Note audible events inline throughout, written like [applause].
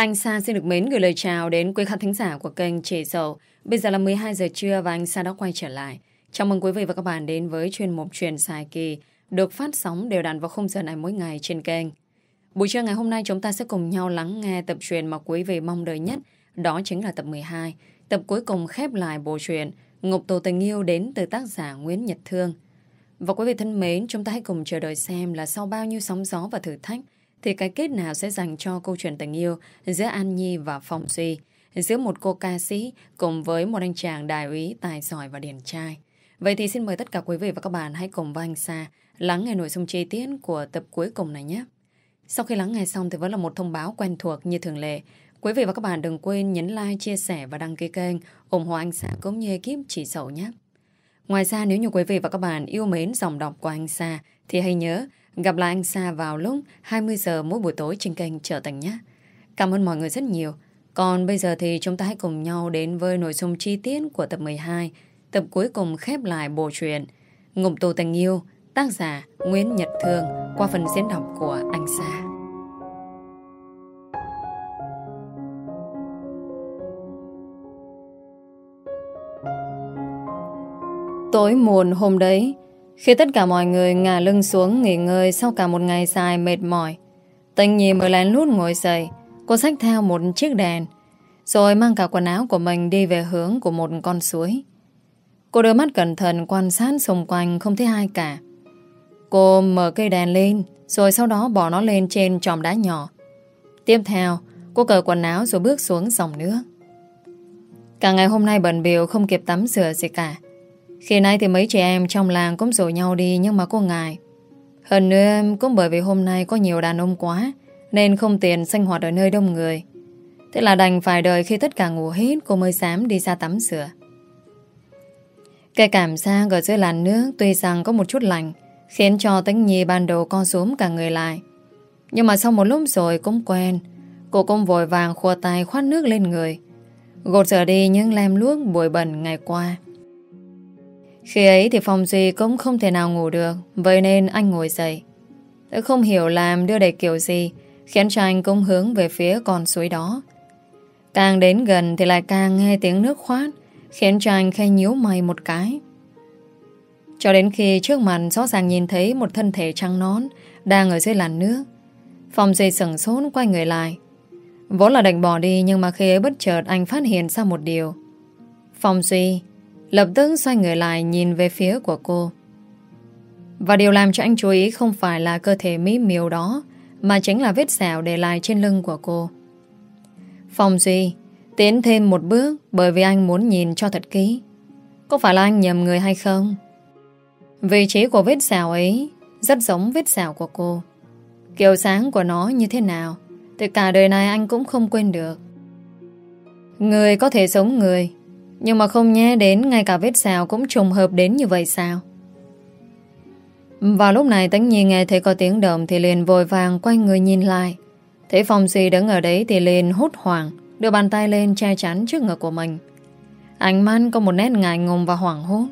Anh Sa xin được mến gửi lời chào đến quý khán thính giả của kênh Trẻ Sầu. Bây giờ là 12 giờ trưa và anh Sa đã quay trở lại. Chào mừng quý vị và các bạn đến với chuyên mục truyền dài kỳ được phát sóng đều đặn vào khung giờ này mỗi ngày trên kênh. Buổi trưa ngày hôm nay chúng ta sẽ cùng nhau lắng nghe tập truyền mà quý vị mong đợi nhất. Đó chính là tập 12, tập cuối cùng khép lại bộ truyện Ngục tù tình yêu đến từ tác giả Nguyễn Nhật Thương. Và quý vị thân mến, chúng ta hãy cùng chờ đợi xem là sau bao nhiêu sóng gió và thử thách thì cái kết nào sẽ dành cho câu chuyện tình yêu giữa An Nhi và Phong Duy, giữa một cô ca sĩ cùng với một anh chàng đại úy tài giỏi và điển trai. Vậy thì xin mời tất cả quý vị và các bạn hãy cùng với anh Sa lắng nghe nội dung chi tiết của tập cuối cùng này nhé. Sau khi lắng nghe xong thì vẫn là một thông báo quen thuộc như thường lệ. Quý vị và các bạn đừng quên nhấn like, chia sẻ và đăng ký kênh ủng hộ anh Sa cũng như ekip chỉ sầu nhé. Ngoài ra nếu như quý vị và các bạn yêu mến dòng đọc của anh Sa thì hãy nhớ gặp lại anh Sa vào lúc 20 giờ mỗi buổi tối trên kênh Trở Thành nhé. Cảm ơn mọi người rất nhiều. Còn bây giờ thì chúng ta hãy cùng nhau đến với nội dung chi tiết của tập 12, tập cuối cùng khép lại bộ truyện Ngục tù tình yêu, tác giả Nguyễn Nhật Thương qua phần diễn đọc của anh Sa. Tối muộn hôm đấy, khi tất cả mọi người ngả lưng xuống nghỉ ngơi sau cả một ngày dài mệt mỏi, Tình Nhi mới lén lút ngồi dậy, cô xách theo một chiếc đèn, rồi mang cả quần áo của mình đi về hướng của một con suối. Cô đưa mắt cẩn thận quan sát xung quanh không thấy ai cả. Cô mở cây đèn lên, rồi sau đó bỏ nó lên trên tròm đá nhỏ. Tiếp theo, cô cởi quần áo rồi bước xuống dòng nước. Cả ngày hôm nay bận biểu không kịp tắm rửa gì cả. Khi nay thì mấy chị em trong làng cũng rủ nhau đi nhưng mà cô ngại. Hơn nữa, cũng bởi vì hôm nay có nhiều đàn ông quá, nên không tiền sinh hoạt ở nơi đông người. Thế là đành phải đợi khi tất cả ngủ hết, cô mới dám đi ra tắm rửa. Cái cảm giác ở dưới làn nước tuy rằng có một chút lạnh, khiến cho tánh nhi ban đầu con xuống cả người lại. Nhưng mà sau một lúc rồi cũng quen, cô cũng vội vàng khua tay khoát nước lên người gột rửa đi những lem luốc bụi bẩn ngày qua. Khi ấy thì Phong Duy cũng không thể nào ngủ được, Vậy nên anh ngồi dậy. Tôi không hiểu làm đưa đẩy kiểu gì, Khiến cho anh cũng hướng về phía con suối đó. Càng đến gần thì lại càng nghe tiếng nước khoát, Khiến cho anh khe nhíu mày một cái. Cho đến khi trước mặt rõ ràng nhìn thấy một thân thể trắng nón Đang ở dưới làn nước, Phong Duy sửng sốt quay người lại. Vốn là định bỏ đi Nhưng mà khi ấy bất chợt anh phát hiện ra một điều. Phong Duy Lập tức xoay người lại nhìn về phía của cô. Và điều làm cho anh chú ý không phải là cơ thể mỹ miều đó, Mà chính là vết sẹo để lại trên lưng của cô. Phong Duy, Tiến thêm một bước Bởi vì anh muốn nhìn cho thật kỹ. Có phải là anh nhầm người hay không? Vị trí của vết sẹo ấy Rất giống vết sẹo của cô. Kiểu sáng của nó như thế nào, Thì cả đời này anh cũng không quên được. Người có thể giống người nhưng mà không nhé đến ngay cả vết xào cũng trùng hợp đến như vậy sao? Vào lúc này Tánh Nhi nghe thấy có tiếng động thì liền vội vàng quay người nhìn lại. Thấy Phong Duy đứng ở đấy thì liền hốt hoảng, đưa bàn tay lên che chắn trước ngực của mình. Ánh mắt có một nét ngại ngùng và hoảng hốt.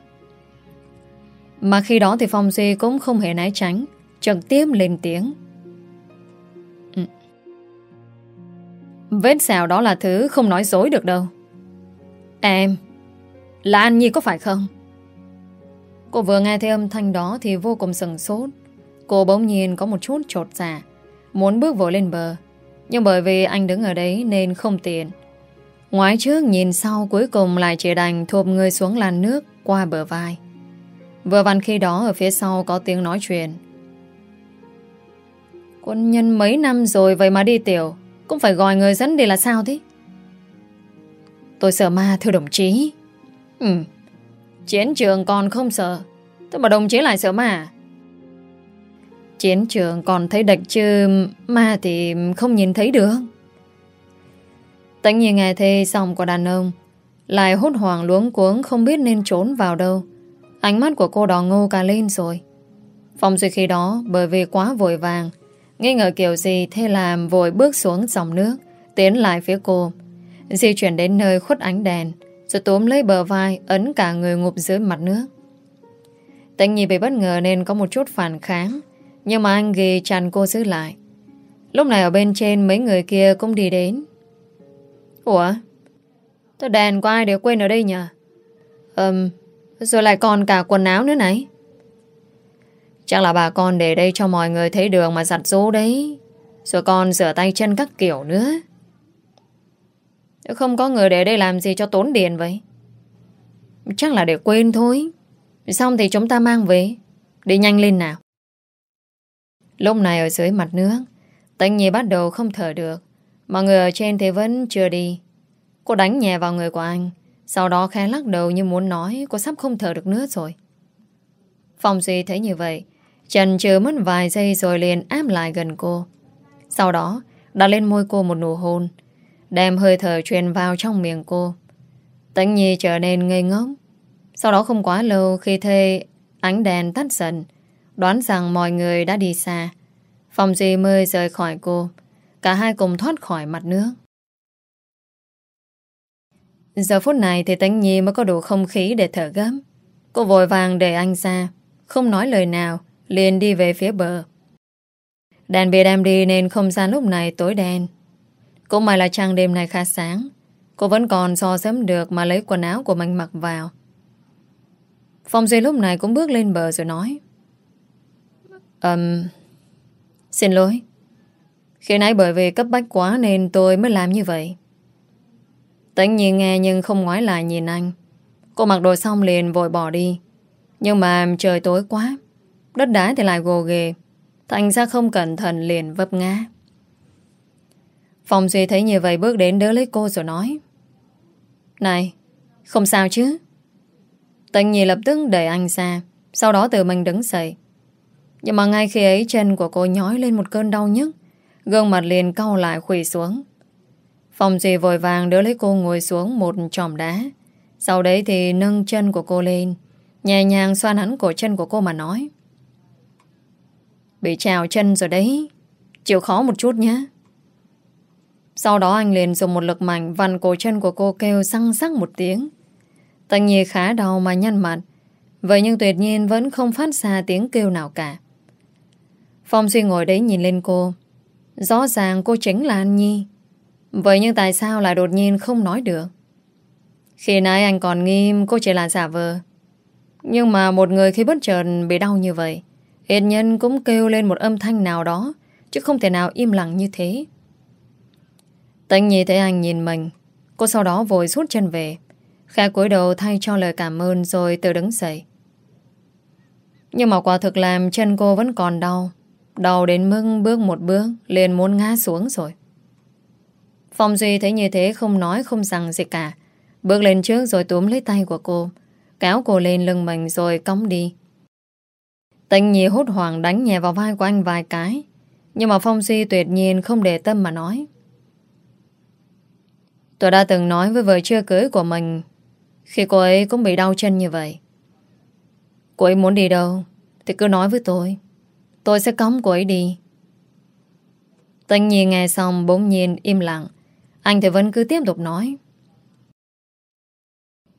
Mà khi đó thì Phong Duy cũng không hề né tránh, trực tiếp lên tiếng. Ừ. Vết xào đó là thứ không nói dối được đâu. Em, Là An Nhi có phải không? Cô vừa nghe thấy âm thanh đó Thì vô cùng sừng sốt. Cô bỗng nhiên có một chút trột dạ Muốn bước vội lên bờ. Nhưng bởi vì anh đứng ở đấy nên không tiện. Ngoái trước nhìn sau Cuối cùng lại chỉ đành thộp người xuống làn nước Qua bờ vai. Vừa vặn khi đó ở phía sau có tiếng nói chuyện. Quân nhân mấy năm rồi Vậy mà đi tiểu, Cũng phải gọi người dẫn đi là sao thế? Tôi sợ ma, thưa đồng chí. Ừ Chiến trường còn không sợ. Thế mà đồng chí lại sợ ma à? Chiến trường còn thấy địch chứ Ma thì không nhìn thấy được. Tất nhiên nghe thê xong của đàn ông, Lại hốt hoảng luống cuống Không biết nên trốn vào đâu. Ánh mắt của cô đỏ ngô cả lên rồi. Phong Duy khi đó Bởi vì quá vội vàng, Nghi ngờ kiểu gì Thế làm vội bước xuống dòng nước, Tiến lại phía cô. Di chuyển đến nơi khuất ánh đèn Rồi túm lấy bờ vai Ấn cả người ngụp dưới mặt nước Tĩnh Nhi bị bất ngờ nên có một chút phản kháng Nhưng mà anh ghi chặn cô giữ lại Lúc này ở bên trên mấy người kia cũng đi đến Ủa? Tôi đèn có ai để quên ở đây nhỉ Ừm, rồi lại còn cả quần áo nữa này. Chắc là bà con để đây cho mọi người thấy đường mà giặt rũ đấy. Rồi còn rửa tay chân các kiểu nữa. Không có người để đây làm gì cho tốn điện vậy? Chắc là để quên thôi. Xong thì chúng ta mang về. Đi nhanh lên nào. Lúc này ở dưới mặt nước, Tánh Nhi bắt đầu không thở được. Mọi người ở trên thì vẫn chưa đi. Cô đánh nhẹ vào người của anh. Sau đó khẽ lắc đầu như muốn nói cô sắp không thở được nữa rồi. Phong Duy thấy như vậy. Trần chờ mất vài giây rồi liền áp lại gần cô. Sau đó đặt lên môi cô một nụ hôn. Đem hơi thở truyền vào trong miệng cô. Tấn Nhi trở nên ngây ngốc. Sau đó không quá lâu khi thê ánh đèn tắt dần, đoán rằng mọi người đã đi xa. Phòng Duy mới rời khỏi cô. Cả hai cùng thoát khỏi mặt nước. Giờ phút này thì Tấn Nhi mới có đủ không khí để thở gấp. Cô vội vàng để anh ra, không nói lời nào, liền đi về phía bờ. Đèn bị đem đi nên không gian lúc này tối đen. Cũng may là trăng đêm nay khá sáng. Cô vẫn còn so sớm được mà lấy quần áo của mình mặc vào. Phong Duy lúc này cũng bước lên bờ rồi nói. Ừm... Um, xin lỗi. Khi nãy bởi vì cấp bách quá nên tôi mới làm như vậy. Tất nhiên nghe nhưng không ngoái lại nhìn anh. Cô mặc đồ xong liền vội bỏ đi. Nhưng mà trời tối quá. Đất đá thì lại gồ ghề. Thành ra không cẩn thận liền vấp ngã. Phong Duy thấy như vậy bước đến đỡ lấy cô rồi nói. Này, không sao chứ? Tần Nhi lập tức đẩy anh ra, sau đó tự mình đứng dậy. Nhưng mà ngay khi ấy chân của cô nhói lên một cơn đau nhức, gương mặt liền cau lại khủy xuống. Phong Duy vội vàng đỡ lấy cô ngồi xuống một tròm đá. Sau đấy thì nâng chân của cô lên, nhẹ nhàng xoan hẳn cổ chân của cô mà nói. Bị trào chân rồi đấy, chịu khó một chút nhé. Sau đó anh liền dùng một lực mạnh vặn cổ chân của cô kêu răng rắc một tiếng. Tần Nhi khá đau mà nhăn mặt. Vậy nhưng tuyệt nhiên vẫn không phát ra tiếng kêu nào cả. Phong Duy ngồi đấy nhìn lên cô. Rõ ràng cô chính là An Nhi. Vậy nhưng tại sao lại đột nhiên không nói được? Khi nãy anh còn nghi cô chỉ là giả vờ. Nhưng mà một người khi bất chợt bị đau như vậy, hiện nhân cũng kêu lên một âm thanh nào đó, chứ không thể nào im lặng như thế. Tánh Nhi thấy anh nhìn mình, cô sau đó vội rút chân về. Khẽ cúi đầu thay cho lời cảm ơn rồi tự đứng dậy. Nhưng mà quả thực làm chân cô vẫn còn đau. Đau đến mức bước một bước liền muốn ngã xuống rồi. Phong Duy thấy như thế không nói không rằng gì cả. Bước lên trước rồi túm lấy tay của cô. Kéo cô lên lưng mình rồi cõng đi. Tịnh Nhi hốt hoảng đánh nhẹ vào vai của anh vài cái. Nhưng mà Phong Duy tuyệt nhiên không để tâm mà nói. Tôi đã từng nói với vợ chưa cưới của mình khi cô ấy cũng bị đau chân như vậy. Cô ấy muốn đi đâu Thì cứ nói với tôi. Tôi sẽ cống cô ấy đi. Tân nhiên nghe xong bỗng nhiên im lặng. Anh thì vẫn cứ tiếp tục nói.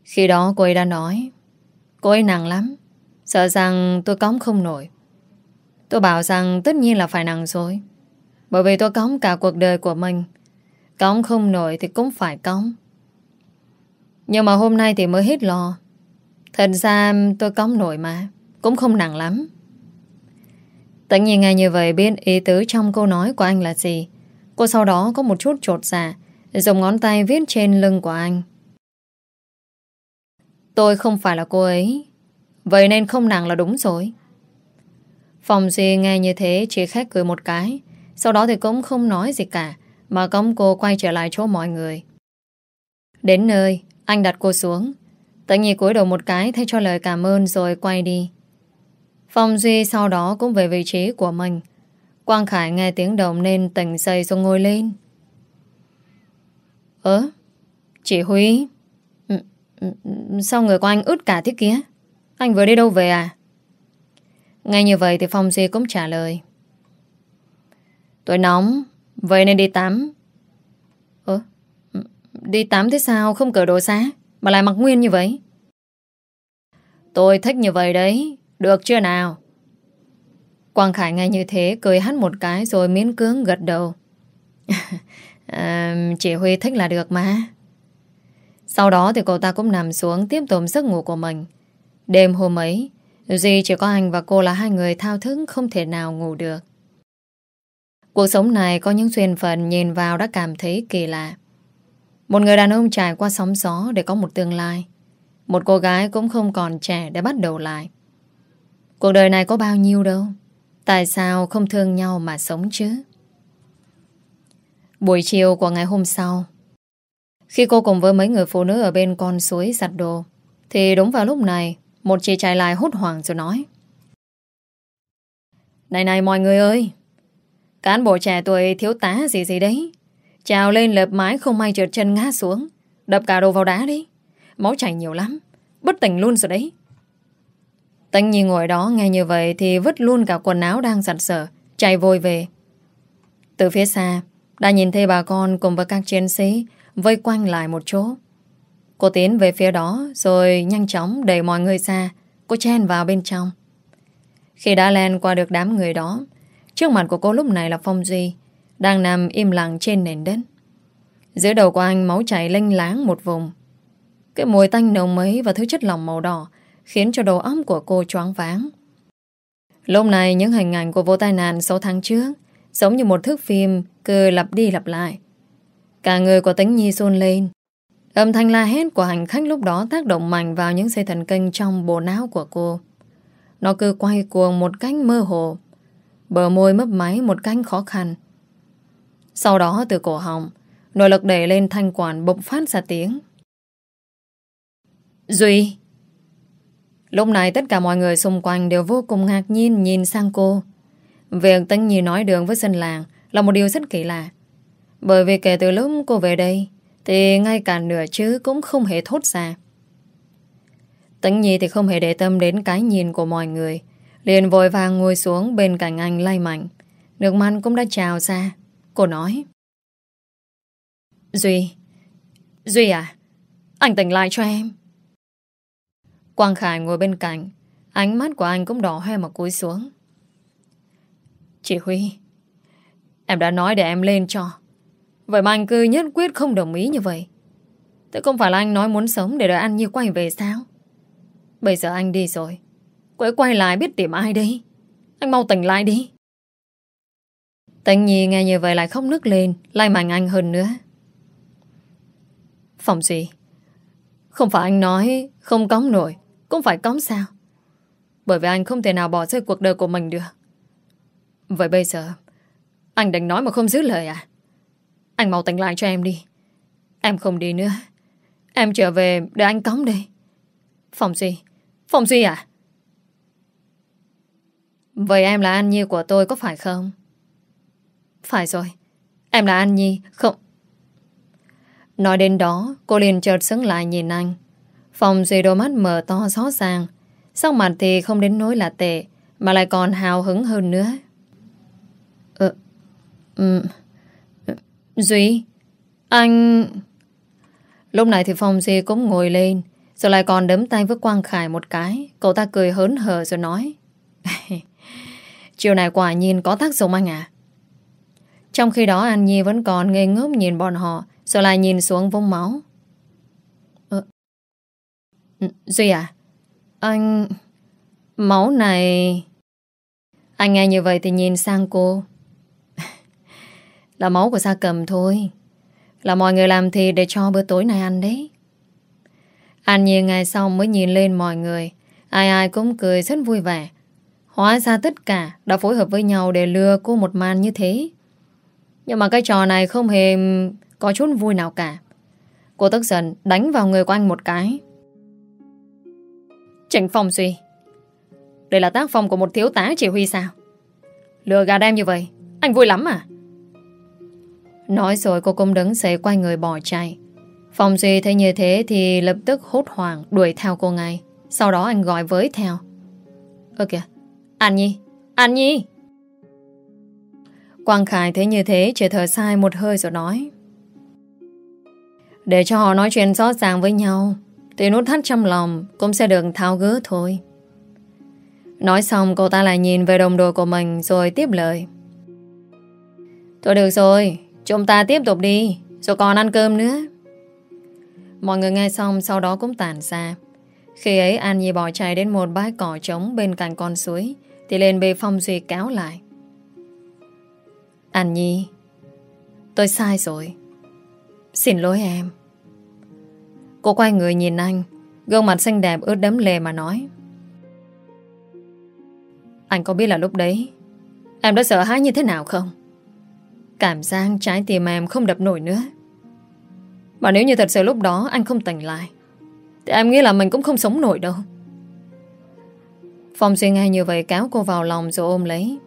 Khi đó cô ấy đã nói, Cô ấy nặng lắm, Sợ rằng tôi cống không nổi. Tôi bảo rằng tất nhiên là phải nặng rồi, Bởi vì tôi cống cả cuộc đời của mình. Cống không nổi thì cũng phải cống. Nhưng mà hôm nay thì mới hết lo. Thật ra tôi cống nổi mà, Cũng không nặng lắm. Tất nhiên nghe như vậy biết ý tứ trong câu nói của anh là gì. Cô sau đó có một chút trột dạ Dùng ngón tay viết trên lưng của anh. Tôi không phải là cô ấy, Vậy nên không nặng là đúng rồi. Phòng Duy nghe như thế, Chỉ khách cười một cái, Sau đó thì cũng không nói gì cả. Mà cống cô quay trở lại chỗ mọi người. Đến nơi, anh đặt cô xuống. Tận nhi cúi đầu một cái, Thay cho lời cảm ơn rồi quay đi. Phong Duy sau đó cũng về vị trí của mình. Quang Khải nghe tiếng động Nên tỉnh dậy rồi ngồi lên. Ơ, Chị Huy ừ, ừ, Sao người của anh ướt cả thế kia? Anh vừa đi đâu về à? Ngay như vậy thì Phong Duy cũng trả lời. Tôi nóng Vậy nên đi tắm. Ơ Đi tắm thế sao? Không cởi đồ xá Mà lại mặc nguyên như vậy. Tôi thích như vậy đấy. Được chưa nào? Quang Khải nghe như thế Cười hắt một cái rồi miễn cưỡng gật đầu. [laughs] À, Chị Huy thích là được mà. Sau đó thì cô ta cũng nằm xuống Tiếp tục giấc ngủ của mình. Đêm hôm ấy Duy chỉ có anh và cô là hai người thao thức Không thể nào ngủ được. Cuộc sống này có những duyên phận Nhìn vào đã cảm thấy kỳ lạ. Một người đàn ông trải qua sóng gió Để có một tương lai. Một cô gái cũng không còn trẻ để bắt đầu lại. Cuộc đời này có bao nhiêu đâu? Tại sao không thương nhau mà sống chứ? Buổi chiều của ngày hôm sau, Khi cô cùng với mấy người phụ nữ Ở bên con suối giặt đồ, Thì đúng vào lúc này, Một chị chạy lại hốt hoảng rồi nói. Này này, mọi người ơi Cán bộ trẻ tuổi thiếu tá gì gì đấy. Trào lên lợp mái không may trượt chân ngã xuống. Đập cả đồ vào đá đi Máu chảy nhiều lắm. Bất tỉnh luôn rồi đấy. Tánh Nhi ngồi đó nghe như vậy Thì vứt luôn cả quần áo đang giặt sở Chạy vội về. Từ phía xa, Đã nhìn thấy bà con cùng với các chiến sĩ Vây quanh lại một chỗ. Cô tiến về phía đó Rồi nhanh chóng đẩy mọi người ra, Cô chen vào bên trong. Khi đã len qua được đám người đó Trước mặt của cô lúc này là Phong Duy, Đang nằm im lặng trên nền đất. Dưới đầu của anh máu chảy lênh láng một vùng. Cái mùi tanh nồng mấy Và thứ chất lỏng màu đỏ Khiến cho đầu óc của cô choáng váng. Lúc này những hình ảnh của vụ tai nạn 6 tháng trước Giống như một thước phim Cứ lặp đi lặp lại. Cả người của tính nhi xôn lên. Âm thanh la hét của hành khách lúc đó tác động mạnh vào những dây thần kinh trong bộ não của cô. Nó cứ quay cuồng một cách mơ hồ. Bờ môi mấp máy một cách khó khăn. Sau đó từ cổ họng, nội lực đẩy lên thanh quản bộc phát ra tiếng. Duy! Lúc này tất cả mọi người xung quanh đều vô cùng ngạc nhiên nhìn sang cô. Việc Tân Nhi nói đường với dân làng là một điều rất kỳ lạ. Bởi vì kể từ lúc cô về đây, thì ngay cả nửa chữ cũng không hề thốt ra. Tấn Nhi thì không hề để tâm đến cái nhìn của mọi người. Liền vội vàng ngồi xuống bên cạnh anh lay mạnh. Nước mắt cũng đã trào ra. Cô nói. Duy. Duy à? Anh tỉnh lại cho em. Quang Khải ngồi bên cạnh. Ánh mắt của anh cũng đỏ hoe mà cúi xuống. Chị Huy. Em đã nói để em lên cho. Vậy mà anh cứ nhất quyết không đồng ý như vậy Thế không phải là anh nói muốn sống Để đợi anh như quay về sao Bây giờ anh đi rồi Cô ấy quay lại biết tìm ai đi Anh mau tỉnh lại đi. Tịnh Nhi nghe như vậy lại khóc nức lên, lai mạnh anh hơn nữa. Phòng gì? Không phải anh nói Không cống nổi, Cũng phải cống sao? Bởi vì anh không thể nào bỏ rơi cuộc đời của mình được. Vậy bây giờ, Anh định nói mà không giữ lời à? Anh mau tỉnh lại cho em đi. Em không đi nữa. Em trở về để anh cống đi Phòng Duy Phòng Duy à? Vậy em là An Nhi của tôi có phải không? Phải rồi. Em là An Nhi, Không. Nói đến đó, Cô liền chợt sững lại nhìn anh. Phòng Duy đôi mắt mở to, rõ ràng. Sau mặt thì không đến nỗi là tệ, Mà lại còn hào hứng hơn nữa. Ừ Ừ Duy, Anh Lúc này thì Phong Duy cũng ngồi lên, Rồi lại còn đấm tay với Quang Khải một cái. Cậu ta cười hớn hở rồi nói. [laughs] Chiều này quả nhìn có tác dụng anh à Trong khi đó, An Nhi vẫn còn ngây ngốc nhìn bọn họ, Rồi lại nhìn xuống vông máu. Ờ. Ừ, Duy à Anh, Máu này, Anh nghe như vậy thì nhìn sang cô. [laughs] Là máu của Sa Cầm thôi, Là mọi người làm thì để cho bữa tối này ăn đấy. An Nhi ngày sau mới nhìn lên mọi người, Ai ai cũng cười rất vui vẻ. Hóa ra tất cả đã phối hợp với nhau để lừa cô một màn như thế. Nhưng mà cái trò này không hề có chút vui nào cả. Cô tức giận đánh vào người của anh một cái. Trịnh Phong suy. Đây là tác phong của một thiếu tá chỉ huy sao? Lừa gà đem như vậy, Anh vui lắm à? Nói rồi cô cũng đứng dậy quay người bỏ chạy. Phong Duy thấy như thế Thì lập tức hốt hoảng đuổi theo cô ngay. Sau đó anh gọi với theo. Ơ kìa An Nhi An Nhi. Quang Khải thấy như thế, Chỉ thở sai một hơi rồi nói. Để cho họ nói chuyện rõ ràng với nhau, Thì nút thắt trong lòng Cũng sẽ được tháo gỡ thôi. Nói xong, cô ta lại nhìn về đồng đội của mình Rồi tiếp lời. Thôi được rồi, Chúng ta tiếp tục đi, Rồi còn ăn cơm nữa. Mọi người nghe xong, sau đó cũng tản ra. Khi ấy, An Nhi bỏ chạy đến một bãi cỏ trống bên cạnh con suối. Thì lên bề Phong Duy kéo lại. Anh Nhi, Tôi sai rồi. Xin lỗi em. Cô quay người nhìn anh, Gương mặt xinh đẹp ướt đấm lề mà nói. Anh có biết là lúc đấy, Em đã sợ hãi như thế nào không? Cảm giác trái tim em không đập nổi nữa. Mà nếu như thật sự lúc đó Anh không tỉnh lại, Thì em nghĩ là mình cũng không sống nổi đâu. Phong Duy ngay như vậy Kéo cô vào lòng rồi ôm lấy.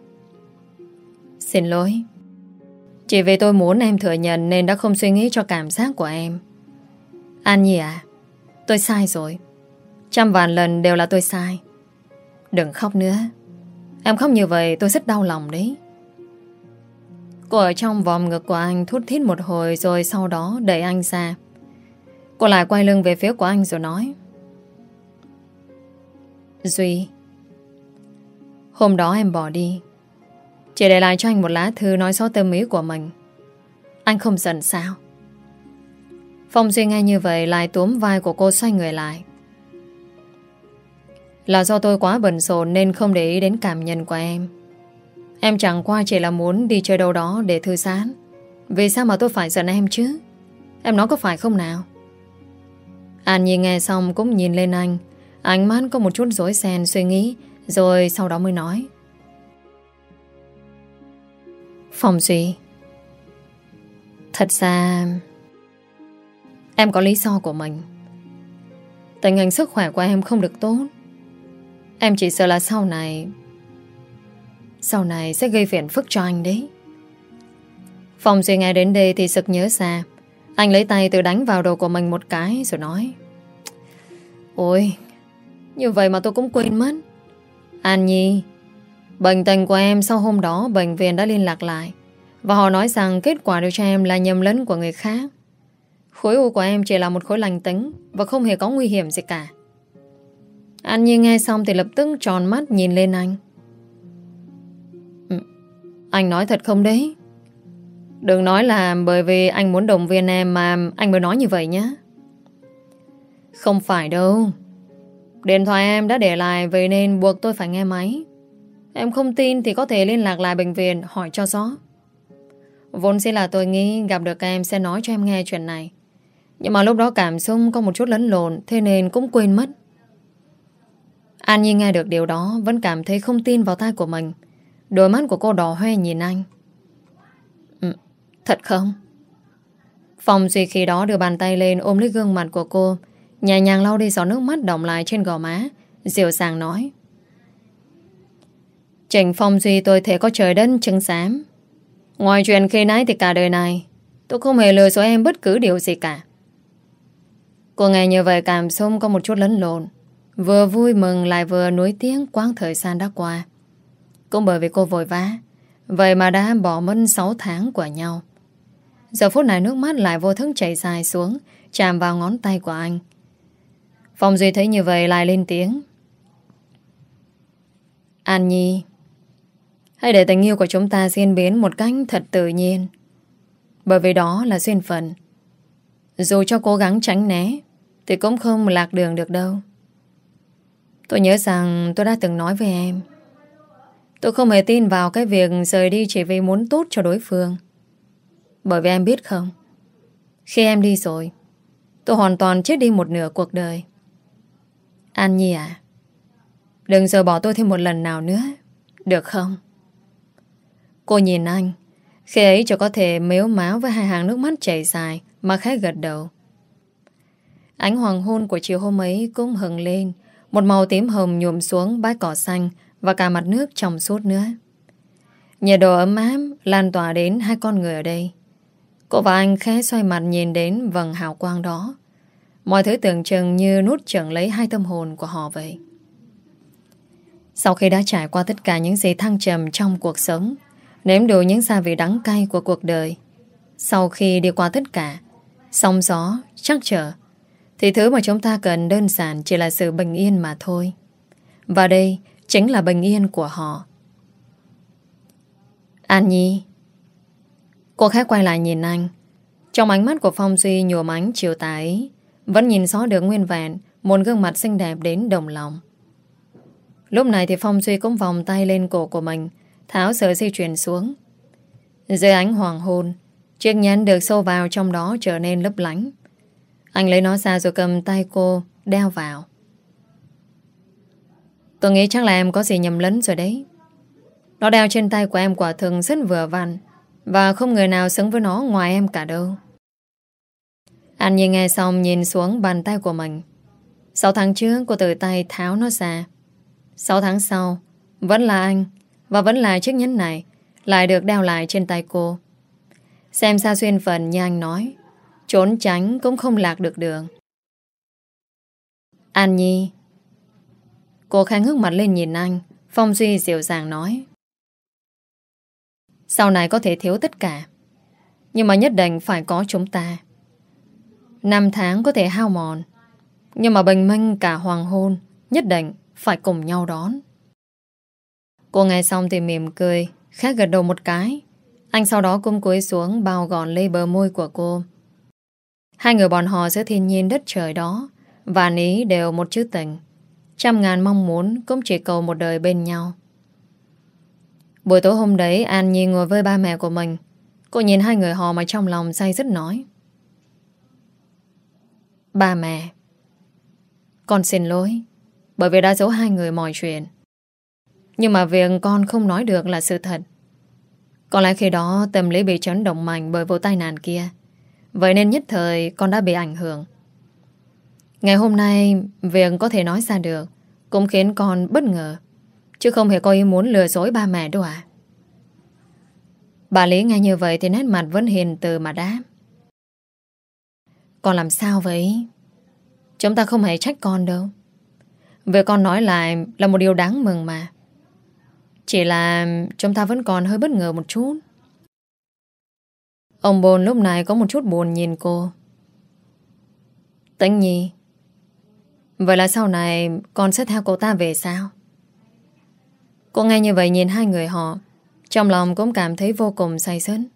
Xin lỗi. Chỉ vì tôi muốn em thừa nhận Nên đã không suy nghĩ cho cảm giác của em. An Nhi à Tôi sai rồi. Trăm vạn lần đều là tôi sai. Đừng khóc nữa. Em khóc như vậy tôi rất đau lòng đấy. Cô ở trong vòng ngực của anh Thút thít một hồi rồi sau đó đẩy anh ra. Cô lại quay lưng về phía của anh rồi nói. Duy Hôm đó em bỏ đi Chỉ để lại cho anh một lá thư nói xấu tâm ý của mình Anh không giận sao Phong Duy nghe như vậy lại túm vai của cô xoay người lại. Là do tôi quá bận rộn nên không để ý đến cảm nhận của em. Em chẳng qua chỉ là muốn đi chơi đâu đó để thư giãn. Vì sao mà tôi phải giận em chứ? Em nói có phải không nào? An Nhi nghe xong cũng nhìn lên anh. Ánh mắt có một chút rối ren suy nghĩ rồi sau đó mới nói. Phong Duy, Thật ra Em có lý do của mình. Tình hình sức khỏe của em không được tốt. Em chỉ sợ là sau này Sau này sẽ gây phiền phức cho anh đấy. Phòng suy nghe đến đây thì sực nhớ ra. Anh lấy tay tự đánh vào đầu của mình một cái Rồi nói, Ôi, Như vậy mà tôi cũng quên mất. An Nhi Bệnh tình của em sau hôm đó Bệnh viện đã liên lạc lại Và họ nói rằng kết quả điều tra em là nhầm lẫn của người khác. Khối u của em chỉ là một khối lành tính Và không hề có nguy hiểm gì cả. An Nhi nghe xong thì lập tức tròn mắt nhìn lên anh. Ừ, Anh nói thật không đấy? Đừng nói là bởi vì anh muốn động viên em mà anh mới nói như vậy nhé Không phải đâu. Điện thoại em đã để lại Vậy nên buộc tôi phải nghe máy. Em không tin thì có thể liên lạc lại bệnh viện Hỏi cho rõ. Vốn sẽ là tôi nghĩ gặp được em sẽ nói cho em nghe chuyện này. Nhưng mà lúc đó cảm xúc có một chút lẫn lộn Thế nên cũng quên mất. An Nhi nghe được điều đó Vẫn cảm thấy không tin vào tai của mình. Đôi mắt của cô đỏ hoe nhìn anh. Ừ, Thật không? Phòng Duy khi đó đưa bàn tay lên ôm lấy gương mặt của cô Nhẹ nhàng lau đi giọt nước mắt đọng lại trên gò má. Dịu dàng nói, Trình Phong Duy, tôi thấy có trời đất chứng giám Ngoài chuyện khi nãy thì cả đời này, Tôi không hề lừa dối em bất cứ điều gì cả. Cô nghe như vậy, cảm xúc có một chút lẫn lộn. Vừa vui mừng lại vừa nuối tiếng quãng thời gian đã qua. Cũng bởi vì cô vội vã, Vậy mà đã bỏ mất 6 tháng của nhau. Giờ phút này nước mắt lại vô thức chảy dài xuống, Chạm vào ngón tay của anh. Phong Duy thấy như vậy lại lên tiếng. An Nhi, Hãy để tình yêu của chúng ta diễn biến một cách thật tự nhiên. Bởi vì đó là duyên phận. Dù cho cố gắng tránh né, Thì cũng không lạc đường được đâu. Tôi nhớ rằng tôi đã từng nói với em, Tôi không hề tin vào cái việc rời đi chỉ vì muốn tốt cho đối phương. Bởi vì em biết không, Khi em đi rồi, Tôi hoàn toàn chết đi một nửa cuộc đời. An Nhi à? Đừng rời bỏ tôi thêm một lần nào nữa. Được không? Cô nhìn anh. Khi ấy cho có thể mếu máu với hai hàng nước mắt chảy dài, mà khẽ gật đầu. Ánh hoàng hôn của chiều hôm ấy cũng hừng lên. Một màu tím hồng nhuộm xuống bãi cỏ xanh Và cả mặt nước trong suốt nữa. Nhiệt độ ấm áp Lan tỏa đến hai con người ở đây. Cô và anh khẽ xoay mặt nhìn đến vầng hào quang đó. Mọi thứ tưởng chừng như nút chừng lấy hai tâm hồn của họ vậy. Sau khi đã trải qua tất cả những gì thăng trầm trong cuộc sống Nếm đủ những gia vị đắng cay của cuộc đời Sau khi đi qua tất cả sóng gió, chắc trở Thì thứ mà chúng ta cần đơn giản Chỉ là sự bình yên mà thôi. Và đây chính là bình yên của họ. An Nhi Cô khác quay lại nhìn anh. Trong ánh mắt của Phong Duy nhuộm ánh chiều tà ấy vẫn nhìn rõ được nguyên vẹn, Một gương mặt xinh đẹp đến đồng lòng. Lúc này thì Phong Duy cũng vòng tay lên cổ của mình, Tháo sợi dây chuyền xuống. Dưới ánh hoàng hôn, Chiếc nhẫn được sâu vào trong đó trở nên lấp lánh. Anh lấy nó ra rồi cầm tay cô, Đeo vào. Tôi nghĩ chắc là em có gì nhầm lẫn rồi đấy. Nó đeo trên tay của em quả thường rất vừa vặn, Và không người nào xứng với nó ngoài em cả đâu. Anh Nhi nghe xong nhìn xuống bàn tay của mình. Sáu tháng trước cô từ tay tháo nó ra. Sáu tháng sau, Vẫn là anh Và vẫn là chiếc nhẫn này Lại được đeo lại trên tay cô. Xem xa xuyên phần như anh nói, Trốn tránh cũng không lạc được đường. An Nhi, Cô khẽ ngước mặt lên nhìn anh, Phong Duy dịu dàng nói. Sau này có thể thiếu tất cả, Nhưng mà nhất định phải có chúng ta. Năm tháng có thể hao mòn. Nhưng mà bình minh cả hoàng hôn Nhất định phải cùng nhau đón. Cô nghe xong thì mỉm cười Khác gật đầu một cái. Anh sau đó cung cúi xuống Bao gọn lấy bờ môi của cô. Hai người bọn họ giữa thiên nhiên đất trời đó, Và ní đều một chữ tình. Trăm ngàn mong muốn Cũng chỉ cầu một đời bên nhau. Buổi tối hôm đấy, An Nhi ngồi với ba mẹ của mình. Cô nhìn hai người họ mà trong lòng say rất nói. Ba mẹ. Con xin lỗi, Bởi vì đã giấu hai người mọi chuyện. Nhưng mà việc con không nói được là sự thật. Có lẽ khi đó tâm lý bị chấn động mạnh bởi vụ tai nạn kia. Vậy nên nhất thời con đã bị ảnh hưởng. Ngày hôm nay, Việc có thể nói ra được Cũng khiến con bất ngờ, Chứ không hề có ý muốn lừa dối ba mẹ đâu à Bà Lý nghe như vậy Thì nét mặt vẫn hiền từ mà đáp. Con làm sao vậy? Chúng ta không hề trách con đâu. Việc con nói lại Là một điều đáng mừng mà. Chỉ là chúng ta vẫn còn hơi bất ngờ một chút. Ông Bồn lúc này có một chút buồn nhìn cô. Tĩnh Nhi, Vậy là sau này con sẽ theo cô ta về sao? Cô nghe như vậy nhìn hai người họ, Trong lòng cũng cảm thấy vô cùng say sớn.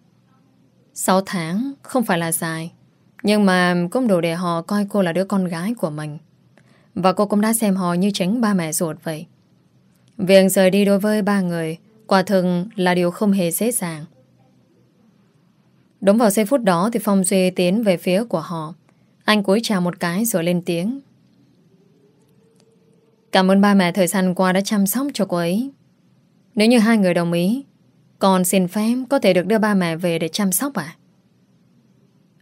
Sáu tháng không phải là dài. Nhưng mà cũng đủ để họ coi cô là đứa con gái của mình. Và cô cũng đã xem họ như chính ba mẹ ruột vậy. Việc rời đi đối với ba người Quả thực là điều không hề dễ dàng. Đúng vào giây phút đó Thì Phong Duy tiến về phía của họ. Anh cúi chào một cái rồi lên tiếng. Cảm ơn ba mẹ thời gian qua đã chăm sóc cho cô ấy. Nếu như hai người đồng ý, con xin phép có thể được đưa ba mẹ về để chăm sóc à?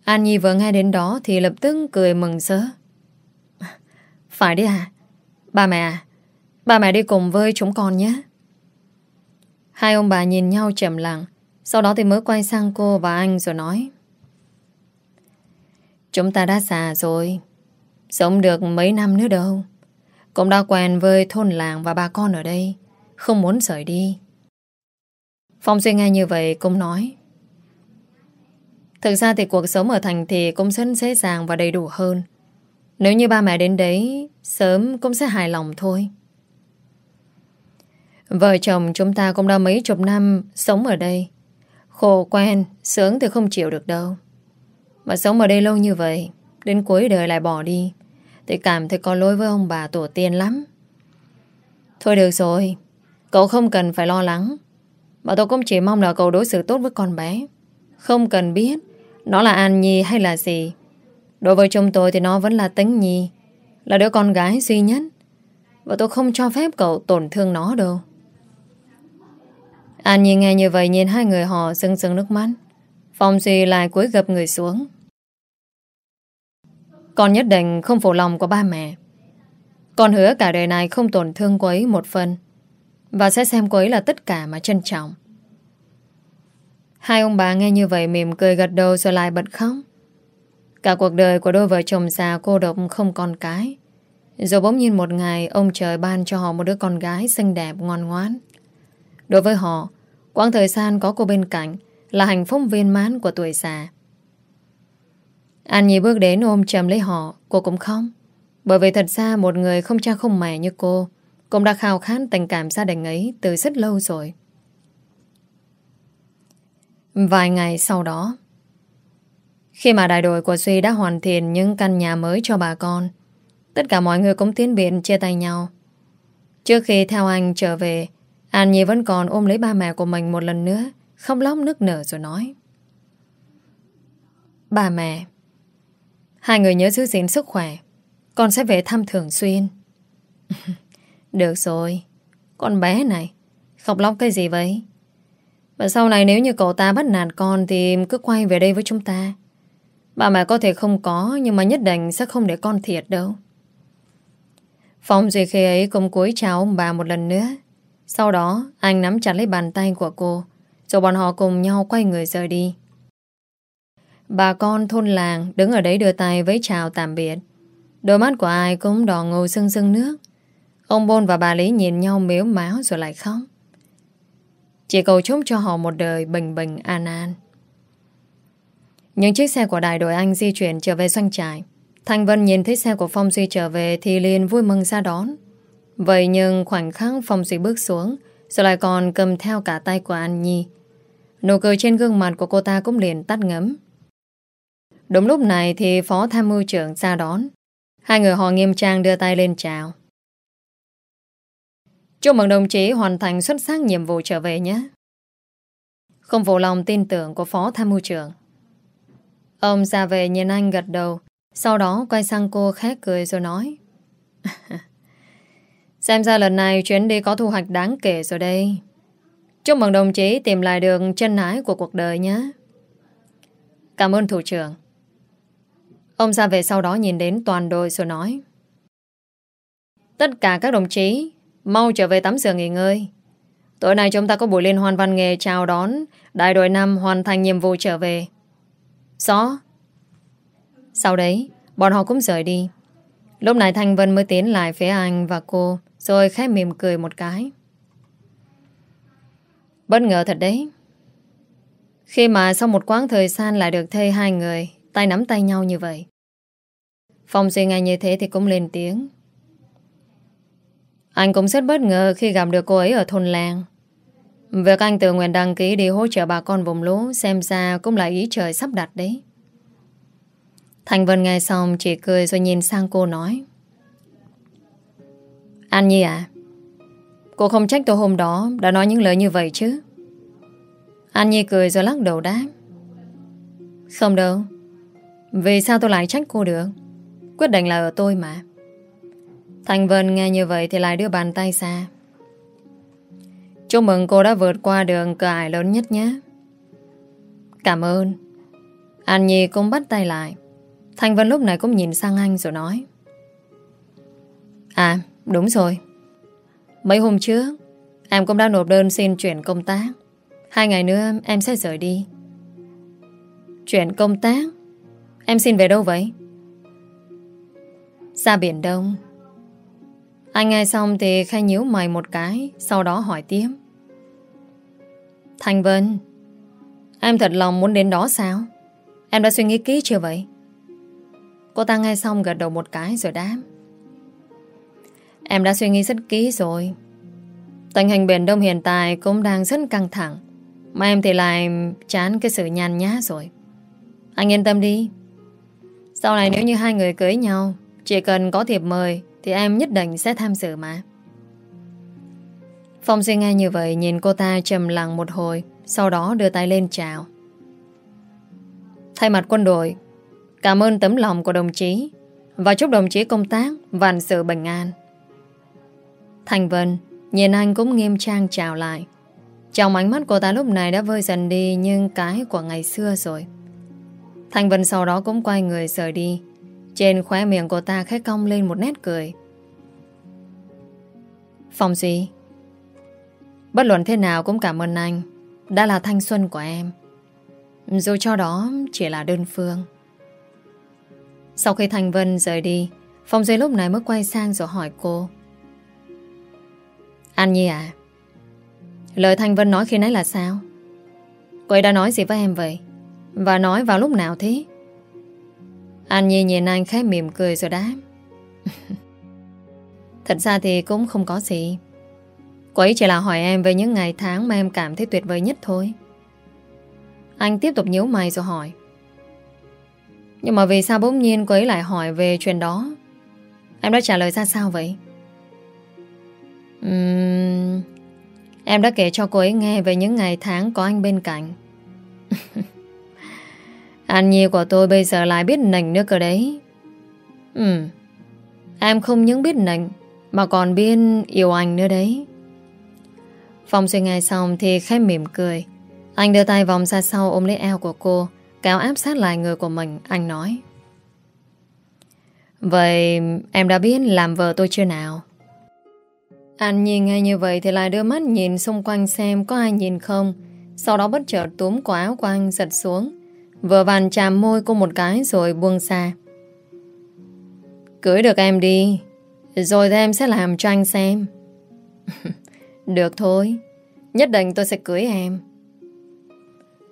An Nhi vừa nghe đến đó thì lập tức cười mừng rỡ. Phải đi à? Ba mẹ à? Ba mẹ đi cùng với chúng con nhé. Hai ông bà nhìn nhau trầm lặng, sau đó thì mới quay sang cô và anh rồi nói. Chúng ta đã già rồi, sống được mấy năm nữa đâu. Cũng đã quen với thôn làng và bà con ở đây Không muốn rời đi Phong Duy nghe như vậy cũng nói Thực ra thì cuộc sống ở thành thì cũng rất dễ dàng và đầy đủ hơn. Nếu như ba mẹ đến đấy Sớm cũng sẽ hài lòng thôi. Vợ chồng chúng ta cũng đã mấy chục năm Sống ở đây. Khổ quen, sướng thì không chịu được đâu. Mà sống ở đây lâu như vậy Đến cuối đời lại bỏ đi Tôi cảm thấy có lỗi với ông bà tổ tiên lắm. Thôi được rồi Cậu không cần phải lo lắng. Mà tôi cũng chỉ mong là cậu đối xử tốt với con bé. Không cần biết nó là An Nhi hay là gì? Đối với chúng tôi thì nó vẫn là Tính Nhi, Là đứa con gái duy nhất. Và tôi không cho phép cậu tổn thương nó đâu. An Nhi nghe như vậy Nhìn hai người họ sưng sưng nước mắt. Phong Duy lại cúi gập người xuống. Con nhất định không phụ lòng của ba mẹ. Con hứa cả đời này không tổn thương cô ấy một phần. Và sẽ xem cô ấy là tất cả mà trân trọng. Hai ông bà nghe như vậy mỉm cười gật đầu rồi lại bật khóc. Cả cuộc đời của đôi vợ chồng già cô độc không con cái. Rồi bỗng nhiên một ngày, Ông trời ban cho họ một đứa con gái xinh đẹp, ngoan ngoãn. Đối với họ, Quãng thời gian có cô bên cạnh Là hạnh phúc viên mãn của tuổi già. An Nhi bước đến ôm chầm lấy họ, Cô cũng không Bởi vì thật ra một người không cha không mẹ như cô Cũng đã khao khát tình cảm gia đình ấy Từ rất lâu rồi. Vài ngày sau đó, Khi mà đại đội của Duy đã hoàn thiện những căn nhà mới cho bà con, Tất cả mọi người cũng tiến biệt chia tay nhau. Trước khi theo anh trở về, An Nhi vẫn còn ôm lấy ba mẹ của mình một lần nữa Không lóc nước nở rồi nói. Ba mẹ, Hai người nhớ giữ gìn sức khỏe, Con sẽ về thăm thường xuyên. [laughs] Được rồi, Con bé này, Khóc lóc cái gì vậy? Và sau này nếu như cậu ta bắt nạt con Thì cứ quay về đây với chúng ta. Bà mẹ có thể không có, Nhưng mà nhất định sẽ không để con thiệt đâu. Phong Duy khi ấy cũng cúi chào ông bà một lần nữa. Sau đó, anh nắm chặt lấy bàn tay của cô, Rồi bọn họ cùng nhau quay người rời đi. Bà con thôn làng đứng ở đấy đưa tay với chào tạm biệt. Đôi mắt của ai cũng đỏ ngầu sưng sưng nước. Ông Bôn và bà Lý nhìn nhau miếu máu rồi lại khóc. Chỉ cầu chúc cho họ một đời bình bình an an. Những chiếc xe của đại đội Anh di chuyển trở về doanh trại. Thanh Vân nhìn thấy xe của Phong Duy trở về Thì liền vui mừng ra đón. Vậy nhưng khoảnh khắc Phong Duy bước xuống, Rồi lại còn cầm theo cả tay của An Nhi. Nụ cười trên gương mặt của cô ta cũng liền tắt ngấm. Đúng lúc này thì phó tham mưu trưởng ra đón. Hai người họ nghiêm trang đưa tay lên chào. Chúc mừng đồng chí hoàn thành xuất sắc nhiệm vụ trở về nhé. Không phụ lòng tin tưởng của phó tham mưu trưởng. Ông ra về nhìn anh gật đầu, Sau đó quay sang cô khét cười rồi nói, [laughs] Xem ra lần này chuyến đi có thu hoạch đáng kể rồi đây. Chúc mừng đồng chí tìm lại được chân ái của cuộc đời nhé. Cảm ơn thủ trưởng. Ông ra về sau đó nhìn đến toàn đội rồi nói, Tất cả các đồng chí Mau trở về tắm rửa nghỉ ngơi. Tối nay chúng ta có buổi liên hoan văn nghệ chào đón. Đại đội 5 hoàn thành nhiệm vụ trở về. Rõ Sau đấy, Bọn họ cũng rời đi. Lúc này Thanh Vân mới tiến lại phía anh và cô, Rồi khép mỉm cười một cái. Bất ngờ thật đấy. Khi mà sau một quãng thời gian lại được thê hai người, Tay nắm tay nhau như vậy. Phong Duy nghe như thế thì cũng lên tiếng. Anh cũng rất bất ngờ khi gặp được cô ấy ở thôn làng. Việc anh tự nguyện đăng ký đi hỗ trợ bà con vùng lũ Xem ra cũng là ý trời sắp đặt đấy. Thành Vân nghe xong chỉ cười rồi nhìn sang cô nói. An Nhi à Cô không trách tôi hôm đó Đã nói những lời như vậy chứ? An Nhi cười rồi lắc đầu đáp. Không đâu, vì sao tôi lại trách cô được? Quyết định là ở tôi mà. Thành Vân nghe như vậy Thì lại đưa bàn tay ra. Chúc mừng cô đã vượt qua đường cửa ải lớn nhất nhé. Cảm ơn. An Nhi cũng bắt tay lại. Thành Vân lúc này cũng nhìn sang anh rồi nói. À đúng rồi. Mấy hôm trước, Em cũng đã nộp đơn xin chuyển công tác. Hai ngày nữa em sẽ rời đi. Chuyển công tác? Em xin về đâu vậy? Ra biển Đông. Anh nghe xong thì khai nhíu mày một cái, Sau đó hỏi tiếp. Thành Vân, Em thật lòng muốn đến đó sao? Em đã suy nghĩ kỹ chưa vậy? Cô ta nghe xong gật đầu một cái rồi đáp. Em đã suy nghĩ rất kỹ rồi. Tình hình Biển Đông hiện tại cũng đang rất căng thẳng. Mà em thì lại chán cái sự nhàn nhá rồi. Anh yên tâm đi. Sau này nếu như hai người cưới nhau, Chỉ cần có thiệp mời thì em nhất định sẽ tham dự mà. Phong Duy nghe như vậy, Nhìn cô ta trầm lặng một hồi, Sau đó đưa tay lên chào. Thay mặt quân đội, Cảm ơn tấm lòng của đồng chí Và chúc đồng chí công tác Vạn sự bình an. Thành Vân Nhìn anh cũng nghiêm trang chào lại. Trong ánh mắt cô ta lúc này đã vơi dần đi Nhưng cái của ngày xưa rồi. Thanh Vân sau đó cũng quay người rời đi. Trên khóe miệng cô ta khẽ cong lên một nét cười. Phong Duy Bất luận thế nào cũng cảm ơn anh. Đã là thanh xuân của em. Dù cho đó chỉ là đơn phương. Sau khi Thanh Vân rời đi, Phong Duy lúc này mới quay sang rồi hỏi cô. An Nhi à Lời Thanh Vân nói khi nãy là sao? Cô ấy đã nói gì với em vậy? Và nói vào lúc nào thế? An Nhi nhìn anh khẽ mỉm cười rồi đáp. [laughs] Thật ra thì cũng không có gì. Cô ấy chỉ là hỏi em về những ngày tháng mà em cảm thấy tuyệt vời nhất thôi. Anh tiếp tục nhíu mày rồi hỏi. Nhưng mà vì sao bỗng nhiên cô ấy lại hỏi về chuyện đó? Em đã trả lời ra sao vậy? Uhm, Em đã kể cho cô ấy nghe Về những ngày tháng có anh bên cạnh. [laughs] Anh nhi của tôi bây giờ lại biết nành nữa cơ đấy Ừ Em không những biết nành, Mà còn biết yêu anh nữa đấy Phong suy ngay xong thì khẽ mỉm cười Anh đưa tay vòng ra sau ôm lấy eo của cô, Kéo áp sát lại người của mình, Anh nói Vậy em đã biết làm vợ tôi chưa nào? Anh nhìn ngay như vậy thì lại đưa mắt nhìn xung quanh xem có ai nhìn không. Sau đó bất chợt túm quả áo của anh giật xuống. Vừa vàn chạm môi cô một cái rồi buông xa. Cưới được em đi. Rồi thì em sẽ làm cho anh xem. [laughs] được thôi. Nhất định tôi sẽ cưới em.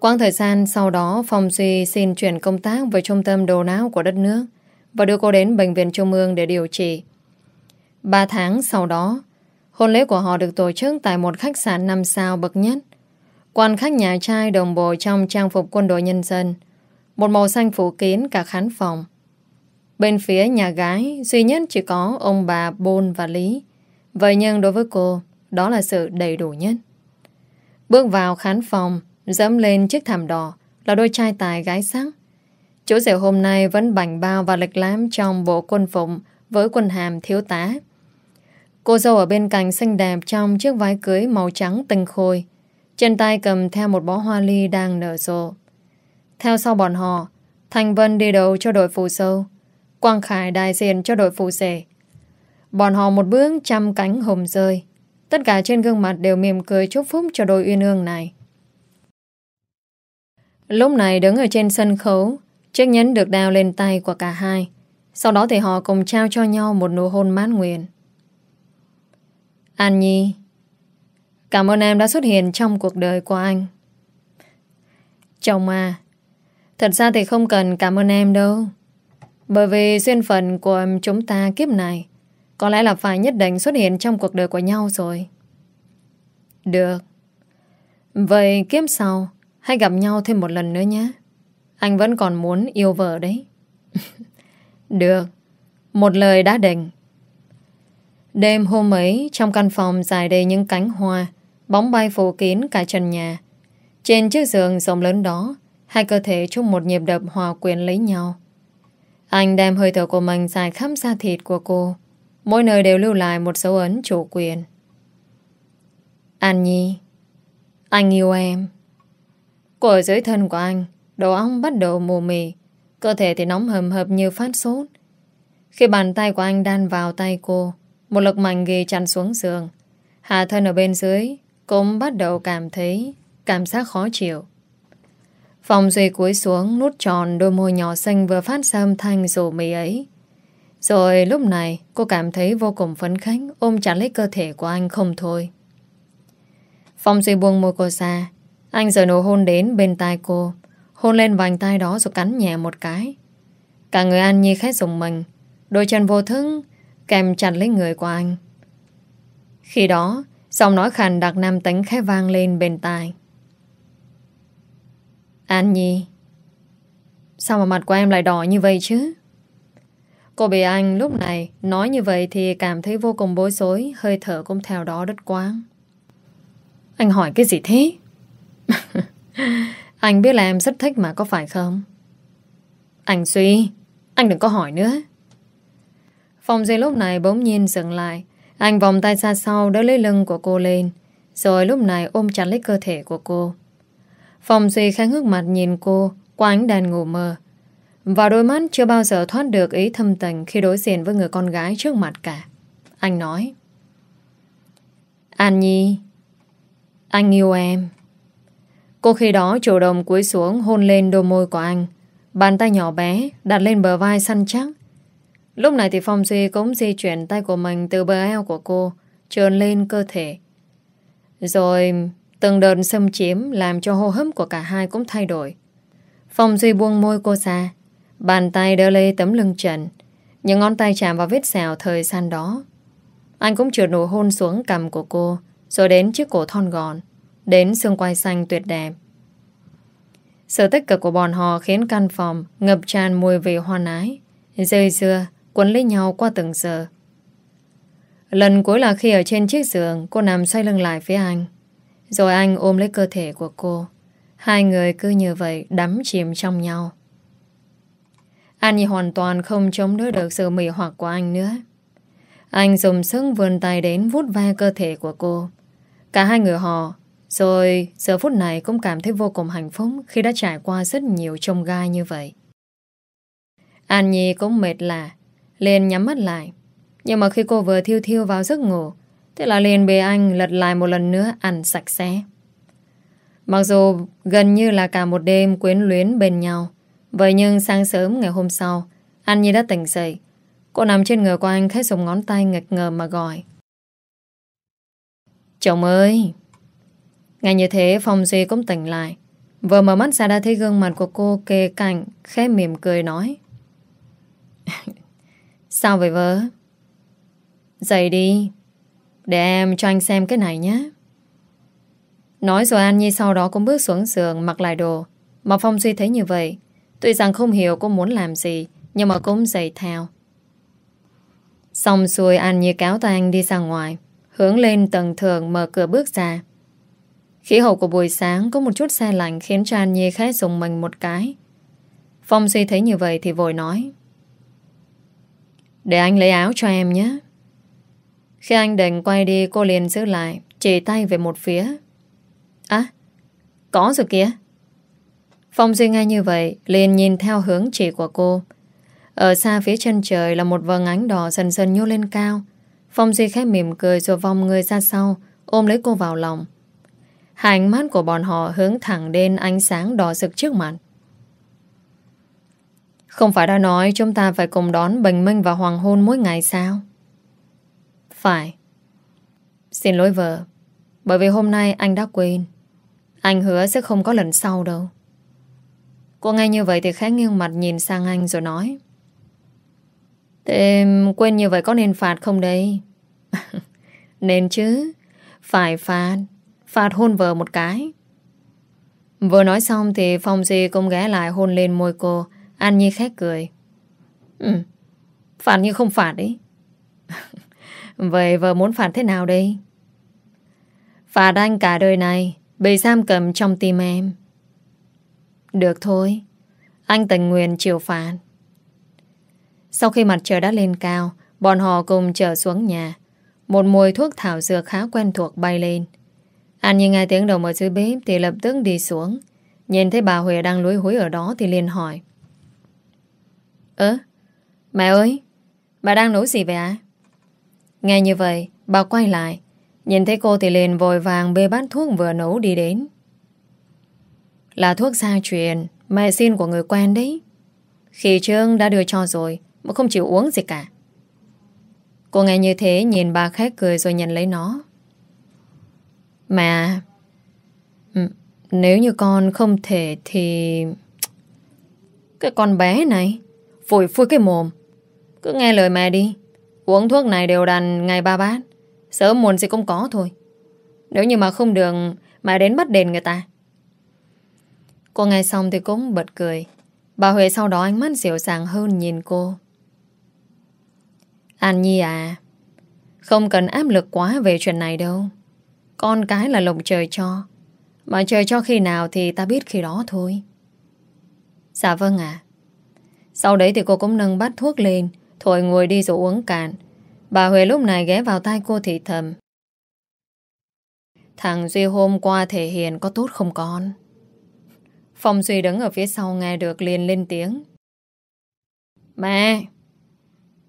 Quang thời gian sau đó Phong Duy xin chuyển công tác về trung tâm đồ não của đất nước và đưa cô đến Bệnh viện Trung ương để điều trị. Ba tháng sau đó, hôn lễ của họ được tổ chức tại một khách sạn 5 sao bậc nhất. Quan khách nhà trai đồng bộ trong trang phục quân đội nhân dân, một màu xanh phủ kín cả khán phòng. Bên phía nhà gái, duy nhất chỉ có ông bà Bôn và Lý. Vậy nhưng đối với cô, đó là sự đầy đủ nhất. Bước vào khán phòng, dẫm lên chiếc thảm đỏ là đôi trai tài gái sắc. Chỗ rể hôm nay vẫn bảnh bao và lịch lãm trong bộ quân phụng với quân hàm thiếu tá. Cô dâu ở bên cạnh xinh đẹp trong chiếc váy cưới màu trắng tinh khôi. Trên tay cầm theo một bó hoa ly đang nở rộ. Theo sau bọn họ, Thành Vân đi đầu cho đội phù sâu. Quang Khải đại diện cho đội phù rể. Bọn họ một bước trăm cánh hồng rơi. Tất cả trên gương mặt đều mỉm cười chúc phúc cho đôi uyên ương này. Lúc này đứng ở trên sân khấu Chiếc nhẫn được đeo lên tay của cả hai Sau đó thì họ cùng trao cho nhau Một nụ hôn mát nguyện An Nhi Cảm ơn em đã xuất hiện Trong cuộc đời của anh Chồng à Thật ra thì không cần cảm ơn em đâu. Bởi vì duyên phận của chúng ta kiếp này, Có lẽ là phải nhất định xuất hiện Trong cuộc đời của nhau rồi. Được. Vậy kiếp sau, Hãy gặp nhau thêm một lần nữa nhé. Anh vẫn còn muốn yêu vợ đấy. [laughs] Được. Một lời đã định. Đêm hôm ấy, Trong căn phòng dài đầy những cánh hoa, Bóng bay phủ kín cả trần nhà. Trên chiếc giường rộng lớn đó Hai cơ thể chung một nhịp đập hòa quyện lấy nhau. Anh đem hơi thở của mình dài khắp da thịt của cô. Mỗi nơi đều lưu lại một dấu ấn chủ quyền. An Nhi Anh yêu em. Cô ở dưới thân của anh, Đầu ong bắt đầu mù mì Cơ thể thì nóng hầm hập như phát sốt. Khi bàn tay của anh đan vào tay cô, Một lực mạnh ghi chặn xuống giường. Hạ thân ở bên dưới Cũng bắt đầu cảm thấy Cảm giác khó chịu. Phòng Duy cúi xuống nút tròn đôi môi nhỏ xanh vừa phát ra âm thanh rủ mì ấy. Rồi lúc này, cô cảm thấy vô cùng phấn khích, ôm chặt lấy cơ thể của anh không thôi. Phong Duy buông môi cô ra. Anh giờ nổ hôn đến bên tai cô. Hôn lên vành tay đó rồi cắn nhẹ một cái Cả người anh như khét dùng mình, Đôi chân vô thức, Kèm chặt lấy người của anh Khi đó, Giọng nói khàn đặc nam tính khẽ vang lên bên tai An Nhi Sao mà mặt của em lại đỏ như vậy chứ Cô bị anh lúc này Nói như vậy thì cảm thấy vô cùng bối rối Hơi thở cũng theo đó đứt quáng Anh hỏi cái gì thế [laughs] Anh biết là em rất thích mà có phải không? Anh suy, anh đừng có hỏi nữa. Phòng Duy lúc này bỗng nhiên dừng lại. Anh vòng tay ra sau đỡ lấy lưng của cô lên. Rồi lúc này ôm chặt lấy cơ thể của cô. Phòng Duy khẽ ngước mặt nhìn cô qua ánh đèn ngủ mơ. Và đôi mắt chưa bao giờ thoát được ý thâm tình khi đối diện với người con gái trước mặt cả. Anh nói. An Nhi, anh yêu em. Cô khi đó chủ động cúi xuống hôn lên đôi môi của anh. Bàn tay nhỏ bé đặt lên bờ vai săn chắc. Lúc này thì Phong Duy cũng di chuyển tay của mình từ bờ eo của cô trườn lên cơ thể. Rồi từng đợt xâm chiếm làm cho hô hấp của cả hai cũng thay đổi. Phong Duy buông môi cô ra. Bàn tay đỡ lấy tấm lưng trần. Những ngón tay chạm vào vết xào thời gian đó. Anh cũng trượt nụ hôn xuống cầm của cô rồi đến chiếc cổ thon gọn. Đến xương quai xanh tuyệt đẹp Sự tích cực của bọn họ khiến căn phòng ngập tràn mùi vị hoa nái, dây dưa, quấn lấy nhau qua từng giờ. Lần cuối là khi ở trên chiếc giường, cô nằm xoay lưng lại phía anh. Rồi anh ôm lấy cơ thể của cô. Hai người cứ như vậy đắm chìm trong nhau. Anh Nhi hoàn toàn không chống đỡ được sự mị hoặc của anh nữa. Anh dùng sức vươn tay đến vút ve cơ thể của cô. Cả hai người họ rồi giờ phút này cũng cảm thấy vô cùng hạnh phúc khi đã trải qua rất nhiều trông gai như vậy. An Nhi cũng mệt lạ, liền nhắm mắt lại. Nhưng mà khi cô vừa thiêu thiêu vào giấc ngủ, thế là liền bề anh lật lại một lần nữa ăn sạch sẽ. Mặc dù gần như là cả một đêm quyến luyến bên nhau, vậy nhưng sáng sớm ngày hôm sau, anh như đã tỉnh dậy. Cô nằm trên người của anh khẽ dùng ngón tay ngực ngờ mà gọi. Chồng ơi! Ngay như thế Phong Duy cũng tỉnh lại Vừa mở mắt ra đã thấy gương mặt của cô kề cạnh Khẽ mỉm cười nói [laughs] Sao vậy vợ Dậy đi để em cho anh xem cái này nhé Nói rồi An Nhi sau đó cũng bước xuống giường, Mặc lại đồ Mà Phong Duy thấy như vậy, Tuy rằng không hiểu cô muốn làm gì, Nhưng mà cũng dậy theo Xong xuôi An Nhi cáo tay anh đi ra ngoài, Hướng lên tầng thường mở cửa bước ra Khí hậu của buổi sáng có một chút xe lạnh khiến cho An Nhi khẽ dùng mình một cái. Phong Duy thấy như vậy thì vội nói. Để anh lấy áo cho em nhé. Khi anh định quay đi cô liền giữ lại, chỉ tay về một phía. À, có rồi kìa. Phong Duy nghe như vậy, liền nhìn theo hướng chỉ của cô. Ở xa phía chân trời là một vầng ánh đỏ dần dần nhô lên cao. Phong Duy khẽ mỉm cười rồi vòng người ra sau, ôm lấy cô vào lòng. Hai ánh mắt của bọn họ hướng thẳng đến ánh sáng đỏ rực trước mặt. Không phải đã nói chúng ta phải cùng đón bình minh và hoàng hôn mỗi ngày sao? Phải. Xin lỗi vợ. Bởi vì hôm nay anh đã quên. Anh hứa sẽ không có lần sau đâu. Cô nghe như vậy thì khá nghiêng mặt nhìn sang anh rồi nói. Thế quên như vậy có nên phạt không đây? [laughs] nên chứ. Phải phạt. Phạt hôn vợ một cái Vừa nói xong thì Phong Di cũng ghé lại hôn lên môi cô An Nhi khét cười Ừ Phạt như không phạt đấy Vậy vợ muốn phạt thế nào đây Phạt anh cả đời này Bị giam cầm trong tim em Được thôi Anh tình nguyện chịu phạt Sau khi mặt trời đã lên cao Bọn họ cùng trở xuống nhà Một mùi thuốc thảo dược khá quen thuộc bay lên anh nhìn nghe tiếng đồng ở dưới bếp thì lập tức đi xuống. Nhìn thấy bà Huệ đang lúi húi ở đó thì liền hỏi. Ơ, mẹ ơi, bà đang nấu gì vậy ạ? Nghe như vậy, bà quay lại. Nhìn thấy cô thì liền vội vàng bê bát thuốc vừa nấu đi đến. Là thuốc gia truyền, mẹ xin của người quen đấy. Khi Trương đã đưa cho rồi, mà không chịu uống gì cả. Cô nghe như thế nhìn bà khách cười rồi nhận lấy nó. mẹ, ừ, Nếu như con không thể thì Cái con bé này Phủi phui cái mồm Cứ nghe lời mẹ đi Uống thuốc này đều đàn ngày ba bát. Sớm muộn gì cũng có thôi. Nếu như mà không được mà đến bắt đền người ta. Cô nghe xong thì cũng bật cười. Bà Huệ sau đó ánh mắt dịu dàng hơn nhìn cô. An Nhi à Không cần áp lực quá về chuyện này đâu. Con cái là lồng trời cho. Mà trời cho khi nào thì ta biết khi đó thôi. Dạ vâng ạ. Sau đấy thì cô cũng nâng bát thuốc lên Thôi ngồi đi rồi uống cạn. Bà Huệ lúc này ghé vào tay cô thì thầm. Thằng Duy hôm qua thể hiện có tốt không con? Phong Duy đứng ở phía sau nghe được liền lên tiếng. Mẹ!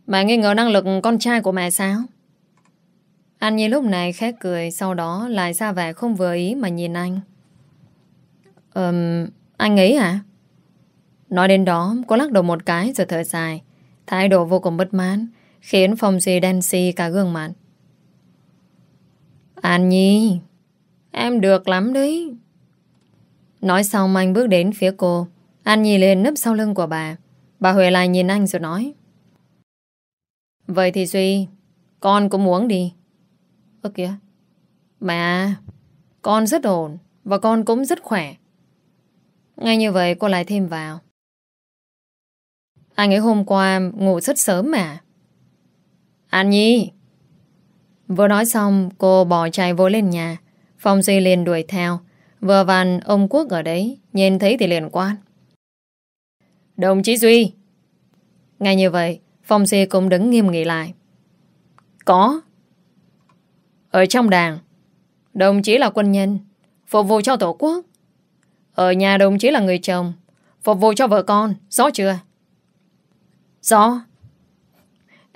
Mẹ nghi ngờ năng lực con trai của mẹ sao? Anh Nhi lúc này khét cười, Sau đó lại ra vẻ không vừa ý mà nhìn anh. Ờm Anh ấy à? Nói đến đó, Cô lắc đầu một cái rồi thở dài. Thái độ vô cùng bất mãn, Khiến Phong Duy đen xì cả gương mặt. An Nhi, Em được lắm đấy. Nói xong anh bước đến phía cô. An Nhi lên nấp sau lưng của bà. Bà Huệ lại nhìn anh rồi nói. Vậy thì Duy, Con cũng muốn đi. Ơ kìa, Mẹ, Con rất ổn Và con cũng rất khỏe. Ngay như vậy cô lại thêm vào. Anh ấy hôm qua ngủ rất sớm mà. An Nhi! Vừa nói xong, cô bỏ chạy vô lên nhà. Phong Duy liền đuổi theo. Vừa vàn ông Quốc ở đấy, nhìn thấy thì liền quan. Đồng chí Duy! Ngay như vậy, Phong Duy cũng đứng nghiêm nghị lại. Có. Ở trong đảng, đồng chí là quân nhân, phục vụ cho tổ quốc. Ở nhà đồng chí là người chồng, phục vụ cho vợ con, rõ chưa? Rõ.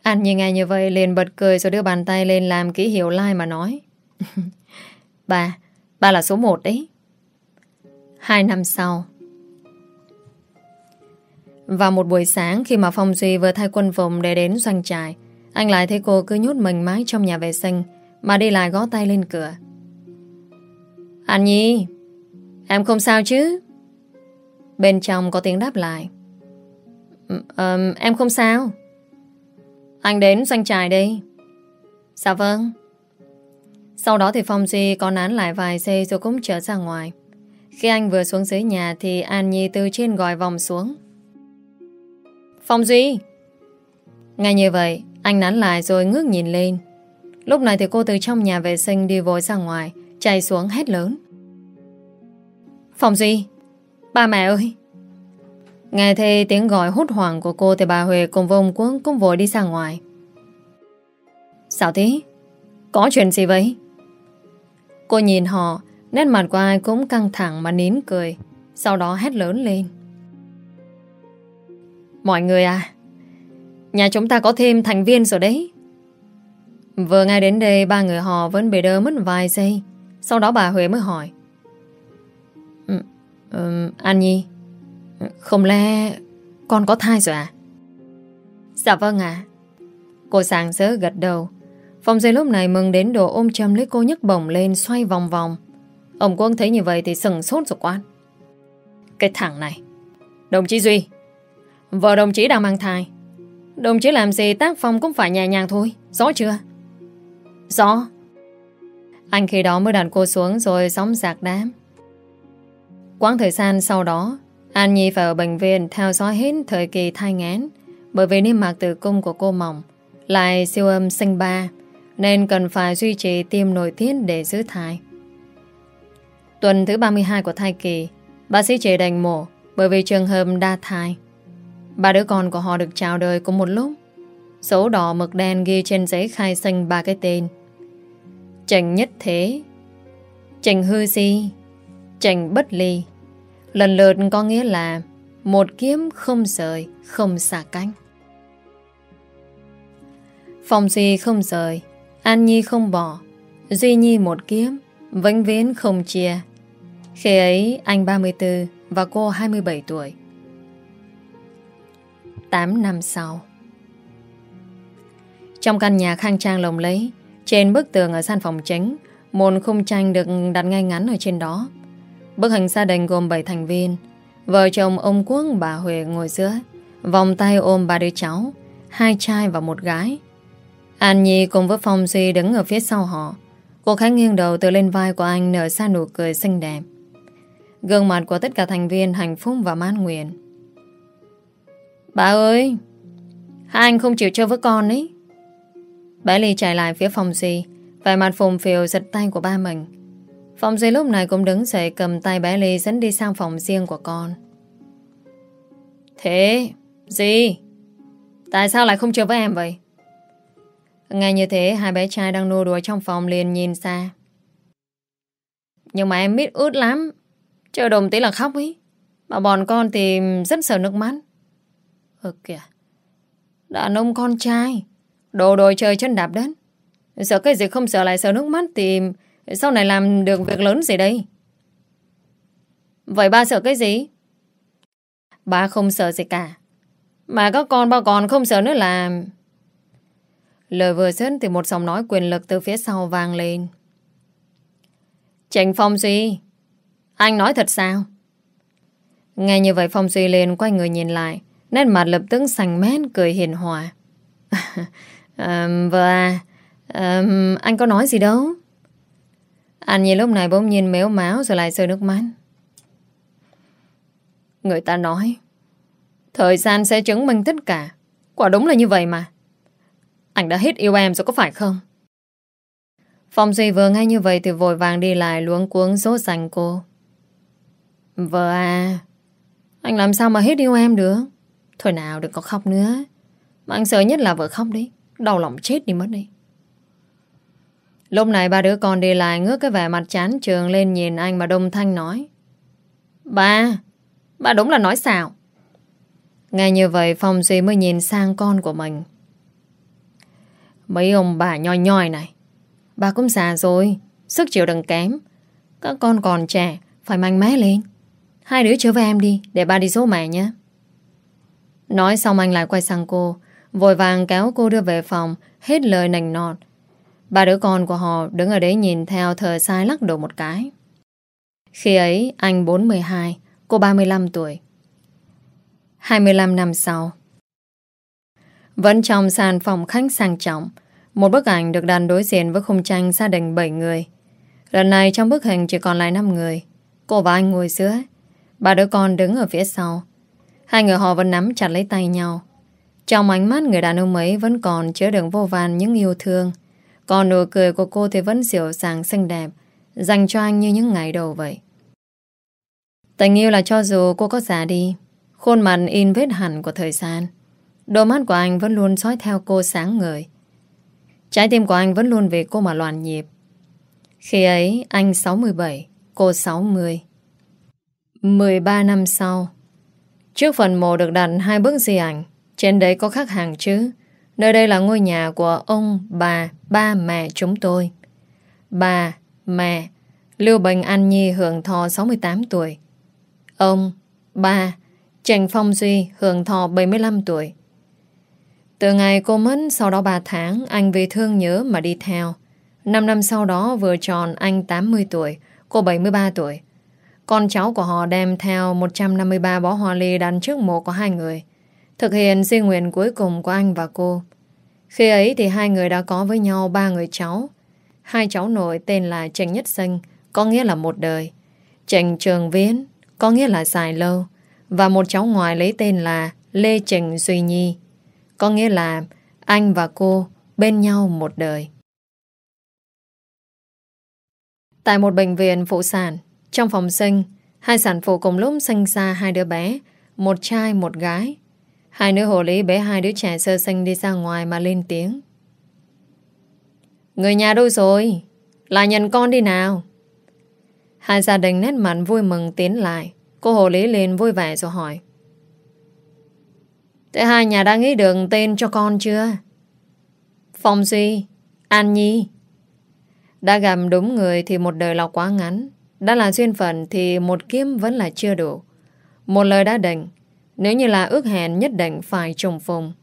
Anh nhìn ngay như vậy liền bật cười rồi đưa bàn tay lên làm ký hiệu like mà nói. [laughs] bà, bà là số một đấy. Hai năm sau. Vào một buổi sáng khi mà Phong Duy vừa thay quân vùng để đến doanh trại, anh lại thấy cô cứ nhút mình mái trong nhà vệ sinh mà đi lại gõ tay lên cửa. Anh Nhi, em không sao chứ? Bên trong có tiếng đáp lại. Um, em không sao. Anh đến doanh trại đi. Dạ vâng. Sau đó thì Phong Duy có nán lại vài giây rồi cũng trở ra ngoài. Khi anh vừa xuống dưới nhà thì An Nhi từ trên gọi vòng xuống. Phong Duy! Ngay như vậy, anh nán lại rồi ngước nhìn lên. Lúc này thì cô từ trong nhà vệ sinh đi vội ra ngoài, chạy xuống hét lớn. Phong Duy! Ba mẹ ơi! Nghe thấy tiếng gọi hút hoảng của cô thì bà Huệ cùng với ông Quốc cũng vội đi ra ngoài. Sao thế? Có chuyện gì vậy? Cô nhìn họ, nét mặt của ai cũng căng thẳng mà nín cười. Sau đó hét lớn lên. Mọi người à, nhà chúng ta có thêm thành viên rồi đấy. Vừa ngay đến đây ba người họ vẫn bị đơ mất vài giây. Sau đó bà Huệ mới hỏi. Ừ, um, An Nhi, không lẽ con có thai rồi à? Dạ vâng ạ. Cô sàng sớ gật đầu. Phòng dây lúc này mừng đến độ ôm chầm lấy cô nhấc bổng lên xoay vòng vòng. Ông quân thấy như vậy thì sừng sốt rồi quan. Cái thằng này. Đồng chí Duy. Vợ đồng chí đang mang thai. Đồng chí làm gì tác phong cũng phải nhẹ nhàng thôi. Rõ chưa? Rõ. Anh khi đó mới đặt cô xuống rồi sóng giạc đám. Quãng thời gian sau đó An Nhi phải ở bệnh viện theo dõi hết thời kỳ thai ngán bởi vì niêm mạc tử cung của cô mỏng, lại siêu âm sinh ba, nên cần phải duy trì tiêm nội tiết để giữ thai. Tuần thứ 32 của thai kỳ, bác sĩ chỉ đành mổ bởi vì trường hợp đa thai. Ba đứa con của họ được chào đời cùng một lúc. Số đỏ mực đen ghi trên giấy khai sinh ba cái tên. Trành Nhất Thế Trành Hư Di Trành Bất Ly Lần lượt có nghĩa là một kiếm không rời, không xả cánh. phòng Duy không rời, An Nhi không bỏ, Duy Nhi một kiếm, vĩnh viễn không chia. Khi ấy anh 34 và cô 27 tuổi. 8 năm sau Trong căn nhà khang trang lồng lấy Trên bức tường ở gian phòng chính Một khung tranh được đặt ngay ngắn ở trên đó Bức hình gia đình gồm 7 thành viên. Vợ chồng ông Quốc, bà Huệ ngồi giữa. Vòng tay ôm ba đứa cháu, Hai trai và một gái. An Nhi cùng với Phong Duy đứng ở phía sau họ. Cô Khánh nghiêng đầu từ lên vai của anh Nở ra nụ cười xinh đẹp. Gương mặt của tất cả thành viên hạnh phúc và man nguyện. Bà ơi, Hai anh không chịu chơi với con ấy. Bé Ly chạy lại phía Phong Duy vài mặt phùng phiều giật tay của ba mình phòng Duy lúc này cũng đứng dậy cầm tay bé Ly dẫn đi sang phòng riêng của con. Thế, gì? Tại sao lại không chơi với em vậy? Ngay như thế, hai bé trai đang nô đùa trong phòng liền nhìn xa. Nhưng mà em biết ướt lắm. Chơi đồng tí là khóc ấy. Mà bọn con thì rất sợ nước mắt. Ừ kìa. Đàn ông con trai. Đồ đồ chơi chân đạp đất. Sợ cái gì không sợ lại sợ nước mắt thì sau này làm được việc lớn gì đây? Vậy ba sợ cái gì? Ba không sợ gì cả. Mà các con ba còn không sợ nữa là... Lời vừa dứt thì một giọng nói quyền lực từ phía sau vang lên. Trịnh Phong Duy, anh nói thật sao? Nghe như vậy Phong Duy lên quay người nhìn lại, nét mặt lập tức sành mét cười hiền hòa. [laughs] um, vợ à, à, anh có nói gì đâu? Anh nhìn lúc này bỗng nhiên méo máu rồi lại rơi nước mắt. Người ta nói, Thời gian sẽ chứng minh tất cả. Quả đúng là như vậy mà. Anh đã hết yêu em rồi có phải không? Phong Duy vừa nghe như vậy Thì vội vàng đi lại luống cuống số sành cô. Vợ à Anh làm sao mà hết yêu em được? Thôi nào, đừng có khóc nữa. Mà anh sợ nhất là vợ khóc đi. Đau lòng chết đi mất đi. Lúc này ba đứa con đi lại ngước cái vẻ mặt chán trường lên nhìn anh mà đông thanh nói. Ba, ba đúng là nói xạo. Nghe như vậy Phong Duy mới nhìn sang con của mình. Mấy ông bà nhoi nhoi này. Bà cũng già rồi, sức chịu đừng kém. Các con còn trẻ, phải mạnh mẽ lên. Hai đứa trở về em đi, để ba đi dỗ mẹ nhé. Nói xong anh lại quay sang cô, vội vàng kéo cô đưa về phòng, hết lời nành nọt. Ba đứa con của họ đứng ở đấy nhìn theo thờ sai lắc đầu một cái. Khi ấy anh 42, cô 35 tuổi. 25 năm sau. Vẫn trong sàn phòng khách sang trọng, một bức ảnh được đặt đối diện với khung tranh gia đình 7 người. Lần này trong bức hình chỉ còn lại 5 người. Cô và anh ngồi giữa, ba đứa con đứng ở phía sau. Hai người họ vẫn nắm chặt lấy tay nhau. Trong ánh mắt người đàn ông ấy vẫn còn chứa đựng vô vàn những yêu thương, còn nụ cười của cô thì vẫn dịu dàng xinh đẹp Dành cho anh như những ngày đầu vậy. Tình yêu là cho dù cô có già đi Khuôn mặt in vết hẳn của thời gian Đôi mắt của anh vẫn luôn dõi theo cô sáng ngời. Trái tim của anh vẫn luôn về cô mà loạn nhịp. Khi ấy anh 67 Cô 60 13 năm sau Trước phần mộ được đặt hai bức di ảnh Trên đấy có khắc hàng chữ Nơi đây là ngôi nhà của ông, bà, ba mẹ chúng tôi. Bà, mẹ, Lưu Bình An Nhi hưởng thọ 68 tuổi. Ông, ba, Trần Phong Duy hưởng thọ 75 tuổi. Từ ngày cô mất sau đó 3 tháng, anh vì thương nhớ mà đi theo. 5 năm sau đó vừa tròn anh 80 tuổi, cô 73 tuổi. Con cháu của họ đem theo 153 bó hoa ly đặt trước mộ của hai người. Thực hiện di nguyện cuối cùng của anh và cô. cô. Khi ấy thì hai người đã có với nhau ba người cháu. Hai cháu nội tên là Trần Nhất Sinh, có nghĩa là một đời. Trần Trường Viễn, có nghĩa là dài lâu. Và một cháu ngoài lấy tên là Lê Trần Duy Nhi, có nghĩa là anh và cô bên nhau một đời. Tại một bệnh viện phụ sản, trong phòng sinh, hai sản phụ cùng lúc sinh ra hai đứa bé, một trai một gái. Hai nữ hồ lý bế hai đứa trẻ sơ sinh đi ra ngoài mà lên tiếng. Người nhà đâu rồi? Lại nhận con đi nào. Hai gia đình nét mặt vui mừng tiến lại. Cô hồ lý lên vui vẻ rồi hỏi. Thế hai nhà đã nghĩ được tên cho con chưa? Phong Duy, An Nhi. Đã gặp đúng người thì một đời là quá ngắn. Đã là duyên phận thì một kiếm vẫn là chưa đủ. Một lời đã định, nếu như là ước hẹn nhất định phải trùng phùng.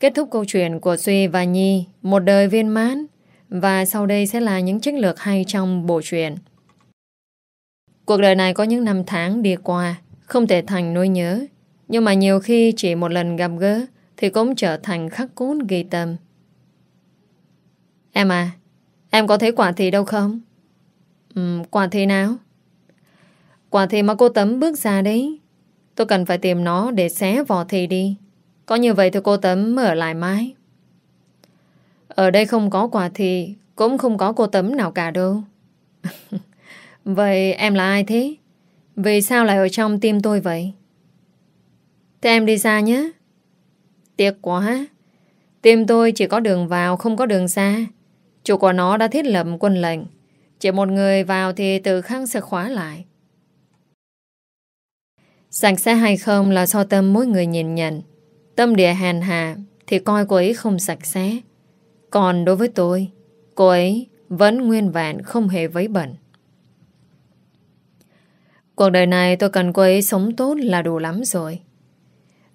Kết thúc câu chuyện của Duy và Nhi, một đời viên mãn, và sau đây sẽ là những chiến lược hay trong bộ truyện. Cuộc đời này có những năm tháng đi qua, không thể thành nỗi nhớ, nhưng mà nhiều khi chỉ một lần gặp gỡ thì cũng trở thành khắc cốt ghi tâm. Em à, em có thấy quả thị đâu không? Ừ, quả thị nào? Quả thì mà cô Tấm bước ra đấy. Tôi cần phải tìm nó để xé vỏ thì đi. Có như vậy thì cô Tấm mở lại mái Ở đây không có quả thì Cũng không có cô Tấm nào cả đâu. [laughs] Vậy em là ai thế? Vì sao lại ở trong tim tôi vậy? Thế em đi ra nhé. Tiếc quá. Tim tôi chỉ có đường vào, không có đường ra. Chủ của nó đã thiết lập quân lệnh. Chỉ một người vào thì từ khăn sẽ khóa lại. Sạch sẽ hay không là do tâm mỗi người nhìn nhận. Tâm địa hèn hạ thì coi cô ấy không sạch sẽ. Còn đối với tôi, cô ấy vẫn nguyên vẹn không hề vấy bẩn. Cuộc đời này tôi cần cô ấy sống tốt là đủ lắm rồi.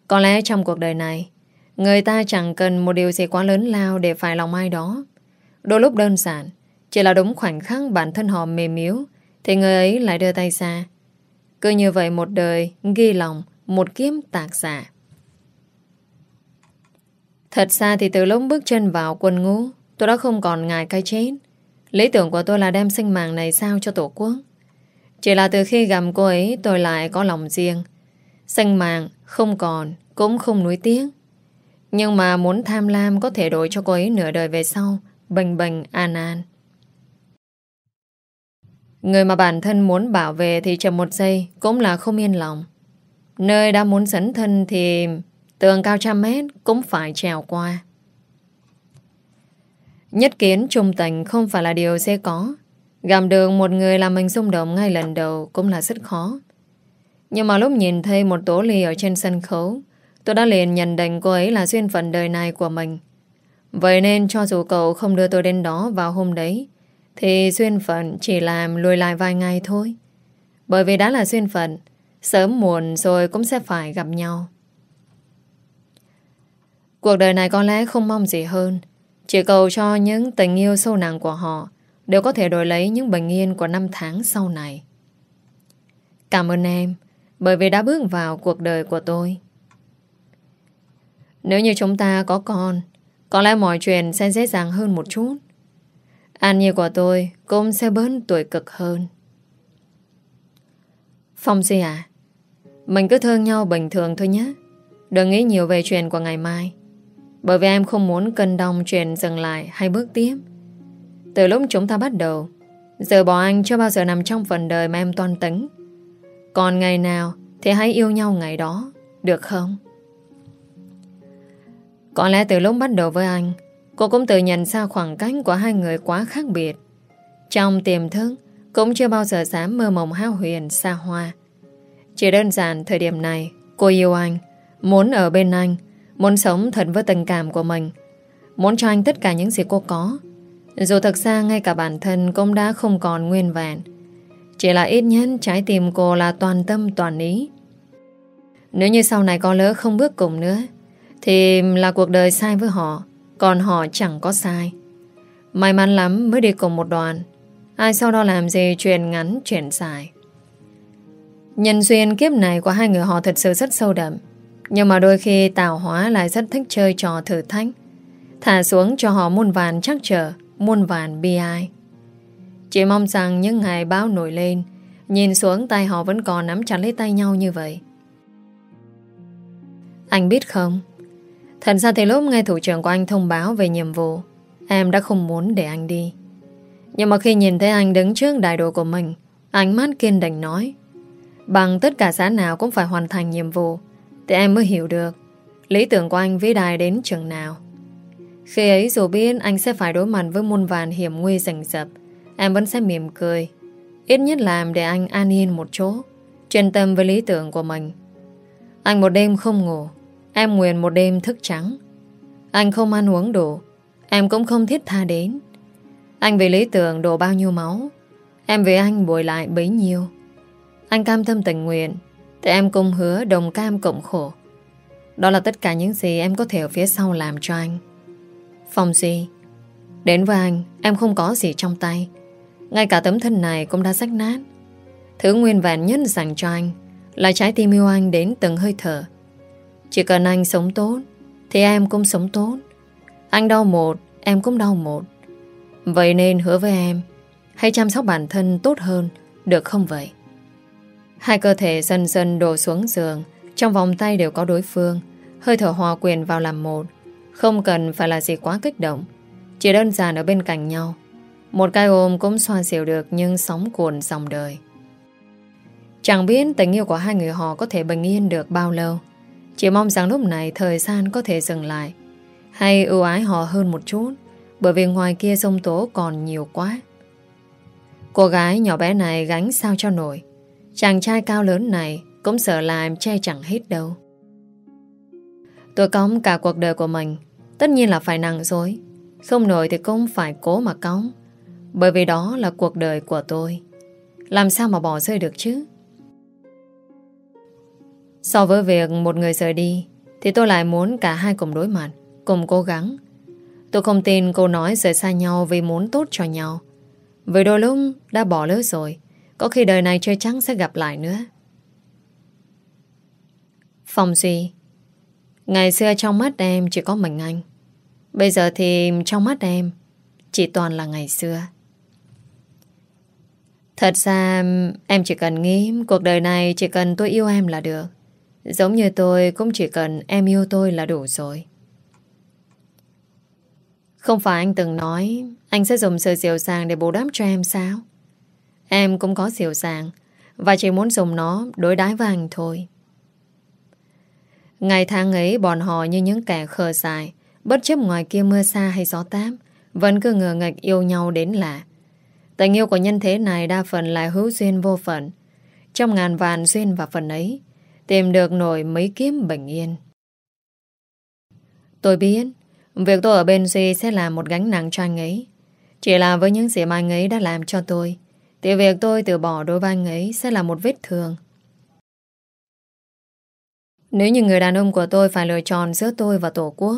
Có lẽ trong cuộc đời này, người ta chẳng cần một điều gì quá lớn lao để phải lòng ai đó. Đôi lúc đơn giản, chỉ là đúng khoảnh khắc bản thân họ mềm yếu, thì người ấy lại đưa tay ra, cứ như vậy một đời Ghi lòng Một kiếm tạc giả Thật ra thì từ lúc bước chân vào quân ngũ Tôi đã không còn ngại cái chết Lý tưởng của tôi là đem sinh mạng này sao cho tổ quốc Chỉ là từ khi gặp cô ấy tôi lại có lòng riêng. Sinh mạng không còn, cũng không nuối tiếc. Nhưng mà muốn tham lam có thể đổi cho cô ấy nửa đời về sau, bình bình an an. Người mà bản thân muốn bảo vệ thì chậm một giây cũng là không yên lòng. Nơi đã muốn dẫn thân thì tường cao trăm mét cũng phải trèo qua. Nhất kiến trung tình không phải là điều dễ có. Gặm được một người làm mình xung động ngay lần đầu cũng là rất khó. Nhưng mà lúc nhìn thấy một tố ly ở trên sân khấu, tôi đã liền nhận định cô ấy là duyên phận đời này của mình. Vậy nên cho dù cậu không đưa tôi đến đó vào hôm đấy, thì duyên phận chỉ làm lùi lại vài ngày thôi. Bởi vì đã là duyên phận, sớm muộn rồi cũng sẽ phải gặp nhau. Cuộc đời này có lẽ không mong gì hơn, chỉ cầu cho những tình yêu sâu nặng của họ đều có thể đổi lấy những bình yên của năm tháng sau này. Cảm ơn em bởi vì đã bước vào cuộc đời của tôi. Nếu như chúng ta có con, có lẽ mọi chuyện sẽ dễ dàng hơn một chút. An nhi của tôi cũng sẽ bớn tuổi cực hơn. Phong Duy à, mình cứ thương nhau bình thường thôi nhé. Đừng nghĩ nhiều về chuyện của ngày mai. Bởi vì em không muốn cân đong chuyện dừng lại hay bước tiếp. Từ lúc chúng ta bắt đầu, giờ bỏ anh chưa bao giờ nằm trong phần đời mà em toan tính. Còn ngày nào thì hãy yêu nhau ngày đó, được không? Có lẽ từ lúc bắt đầu với anh, cô cũng tự nhận ra khoảng cách của hai người quá khác biệt. Trong tiềm thức, cũng chưa bao giờ dám mơ mộng hao huyền xa hoa. Chỉ đơn giản thời điểm này, cô yêu anh, muốn ở bên anh, muốn sống thật với tình cảm của mình, muốn cho anh tất cả những gì cô có. Dù thật ra ngay cả bản thân cũng đã không còn nguyên vẹn. Chỉ là ít nhất trái tim cô là toàn tâm toàn ý. Nếu như sau này có lỡ không bước cùng nữa, thì là cuộc đời sai với họ, còn họ chẳng có sai. May mắn lắm mới đi cùng một đoàn. Ai sau đó làm gì chuyện ngắn, chuyện dài. Nhân duyên kiếp này của hai người họ thật sự rất sâu đậm. Nhưng mà đôi khi tạo hóa lại rất thích chơi trò thử thách. Thả xuống cho họ muôn vàn chắc trở, muôn vàn bi ai. Chỉ mong rằng những ngày báo nổi lên, nhìn xuống tay họ vẫn còn nắm chặt lấy tay nhau như vậy. Anh biết không, thật ra thì lúc nghe thủ trưởng của anh thông báo về nhiệm vụ, em đã không muốn để anh đi. Nhưng mà khi nhìn thấy anh đứng trước đại đội của mình, ánh mắt kiên định nói, bằng tất cả giá nào cũng phải hoàn thành nhiệm vụ, thì em mới hiểu được lý tưởng của anh vĩ đại đến chừng nào. Khi ấy dù biết anh sẽ phải đối mặt với muôn vàn hiểm nguy rình rập, em vẫn sẽ mỉm cười. Ít nhất làm để anh an yên một chỗ, chuyên tâm với lý tưởng của mình. Anh một đêm không ngủ, em nguyện một đêm thức trắng. Anh không ăn uống đủ, em cũng không thiết tha đến. Anh vì lý tưởng đổ bao nhiêu máu, em vì anh bồi lại bấy nhiêu. Anh cam tâm tình nguyện, thì em cùng hứa đồng cam cộng khổ. Đó là tất cả những gì em có thể ở phía sau làm cho anh. Phong Duy Đến với anh Em không có gì trong tay Ngay cả tấm thân này cũng đã rách nát Thứ nguyên vẹn nhất dành cho anh Là trái tim yêu anh đến từng hơi thở chỉ cần anh sống tốt, Thì em cũng sống tốt. Anh đau một, Em cũng đau một. Vậy nên hứa với em, Hãy chăm sóc bản thân tốt hơn, Được không vậy? Hai cơ thể dần dần đổ xuống giường, Trong vòng tay đều có đối phương. Hơi thở hòa quyền vào làm một, không cần phải là gì quá kích động. Chỉ đơn giản ở bên cạnh nhau. Một cái ôm cũng xoa dịu được Nhưng sóng cuồn dòng đời. Chẳng biết tình yêu của hai người họ Có thể bình yên được bao lâu. Chỉ mong rằng lúc này thời gian có thể dừng lại. Hay ưu ái họ hơn một chút, Bởi vì ngoài kia sông tố còn nhiều quá. Cô gái nhỏ bé này gánh sao cho nổi. Chàng trai cao lớn này Cũng sợ là em che chẳng hết đâu. Tôi cống cả cuộc đời của mình. Tất nhiên là phải nặng dối Không nổi thì cũng phải cố mà cống Bởi vì đó là cuộc đời của tôi. Làm sao mà bỏ rơi được chứ? So với việc một người rời đi, Thì tôi lại muốn cả hai cùng đối mặt, Cùng cố gắng. Tôi không tin cô nói rời xa nhau Vì muốn tốt cho nhau. Vì đôi lúc đã bỏ lỡ rồi, Có khi đời này chơi trắng sẽ gặp lại nữa. Phong Duy, Ngày xưa trong mắt em chỉ có mình anh. Bây giờ thì trong mắt em, Chỉ toàn là ngày xưa. Thật ra, em chỉ cần nghĩ, cuộc đời này chỉ cần tôi yêu em là được. Giống như tôi, cũng chỉ cần em yêu tôi là đủ rồi. Không phải anh từng nói, anh sẽ dùng sự dịu dàng để bù đắp cho em sao? Em cũng có dịu dàng, và chỉ muốn dùng nó đối đái với anh thôi. Ngày tháng ấy, bọn họ như những kẻ khờ dại bất chấp ngoài kia mưa xa hay gió táp, vẫn cứ ngờ ngạch yêu nhau đến lạ. Tình yêu của nhân thế này đa phần là hữu duyên vô phận. Trong ngàn vạn duyên và phần ấy tìm được nổi mấy kiếm bình yên. Tôi biết, Việc tôi ở bên Duy sẽ là một gánh nặng cho anh ấy. Chỉ là với những gì mà anh ấy đã làm cho tôi, Thì việc tôi từ bỏ đối với anh ấy Sẽ là một vết thương. Nếu như người đàn ông của tôi Phải lựa chọn giữa tôi và Tổ quốc,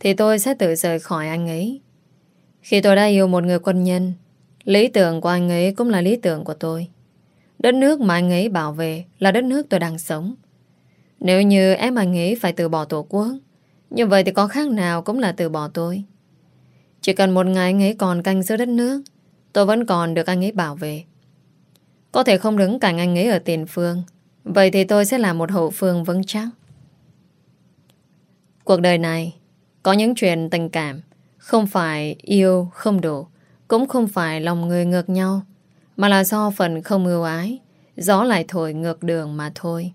Thì tôi sẽ tự rời khỏi anh ấy. Khi tôi đã yêu một người quân nhân, Lý tưởng của anh ấy Cũng là lý tưởng của tôi. Đất nước mà anh ấy bảo vệ Là đất nước tôi đang sống. Nếu như em mà nghĩ phải từ bỏ Tổ quốc, như vậy thì có khác nào cũng là từ bỏ tôi. Chỉ cần một ngày anh ấy còn canh giữ đất nước, Tôi vẫn còn được anh ấy bảo vệ. Có thể không đứng cạnh anh ấy ở tiền phương, Vậy thì tôi sẽ là một hậu phương vững chắc. Cuộc đời này, Có những chuyện tình cảm, Không phải yêu, không đủ, Cũng không phải lòng người ngược nhau, Mà là do phần không ưu ái, Gió lại thổi ngược đường mà thôi.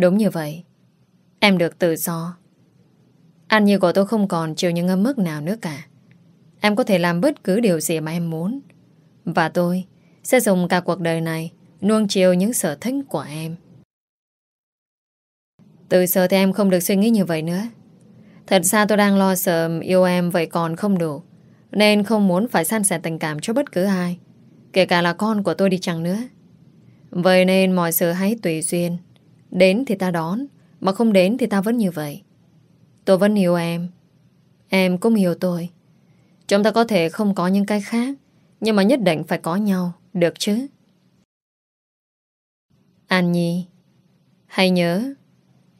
Đúng như vậy. Em được tự do. Ăn như của tôi không còn chịu những âm mức nào nữa cả. Em có thể làm bất cứ điều gì mà em muốn. Và tôi sẽ dùng cả cuộc đời này Nuông chiều những sở thích của em. Từ giờ thì em không được suy nghĩ như vậy nữa. Thật ra tôi đang lo sợ yêu em vậy còn không đủ, Nên không muốn phải san sẻ tình cảm cho bất cứ ai, Kể cả là con của tôi đi chăng nữa. Vậy nên mọi sự hãy tùy duyên. Đến thì ta đón, mà không đến thì ta vẫn như vậy. Tôi vẫn yêu em. Em cũng yêu tôi. Chúng ta có thể không có những cái khác, Nhưng mà nhất định phải có nhau, Được chứ? An Nhi, Hãy nhớ,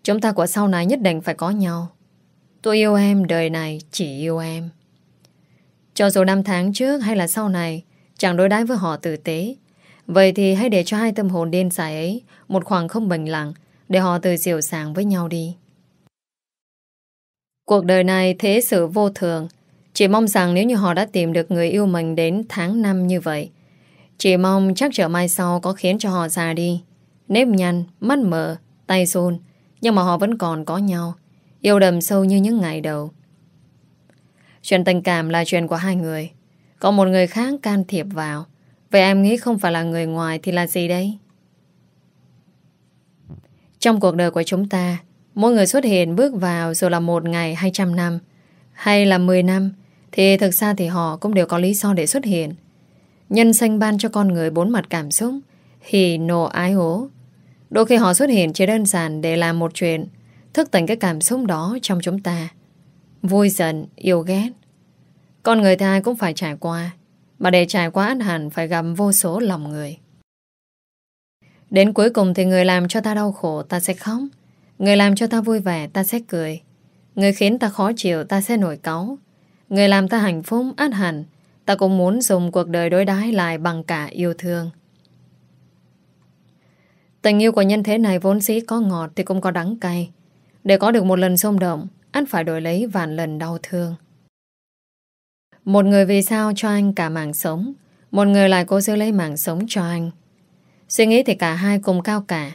Chúng ta của sau này nhất định phải có nhau. Tôi yêu em đời này, chỉ yêu em. Cho dù năm tháng trước hay là sau này Chẳng đối đãi với họ tử tế Vậy thì hãy để cho hai tâm hồn điên dại ấy Một khoảng không bình lặng để họ từ dịu sàng với nhau đi. Cuộc đời này thế sự vô thường. Chỉ mong rằng nếu như họ đã tìm được người yêu mình đến tháng năm như vậy Chỉ mong chắc trở mai sau có khiến cho họ già đi. Nếp nhăn, mắt mở, tay run, Nhưng mà họ vẫn còn có nhau Yêu đầm sâu như những ngày đầu. Chuyện tình cảm là chuyện của hai người. Có một người khác can thiệp vào Vậy em nghĩ không phải là người ngoài thì là gì đây? Trong cuộc đời của chúng ta, mỗi người xuất hiện bước vào dù là một ngày hay trăm năm, hay là mười năm, thì thực ra thì họ cũng đều có lý do để xuất hiện. Nhân sinh ban cho con người bốn mặt cảm xúc, hỉ, nộ, ái ố. Đôi khi họ xuất hiện chỉ đơn giản để làm một chuyện, thức tỉnh cái cảm xúc đó trong chúng ta. Vui giận, yêu ghét. Con người ta cũng phải trải qua, mà để trải qua át hẳn, phải gặp vô số lòng người. Đến cuối cùng thì người làm cho ta đau khổ, ta sẽ khóc. Người làm cho ta vui vẻ, ta sẽ cười. Người khiến ta khó chịu, ta sẽ nổi cáu. Người làm ta hạnh phúc, át hẳn, Ta cũng muốn dùng cuộc đời đối đái lại bằng cả yêu thương. Tình yêu của nhân thế này vốn dĩ có ngọt thì cũng có đắng cay. Để có được một lần xông động Anh phải đổi lấy vạn lần đau thương. Một người vì sao cho anh cả mạng sống Một người lại cố giữ lấy mạng sống cho anh Suy nghĩ thì cả hai cùng cao cả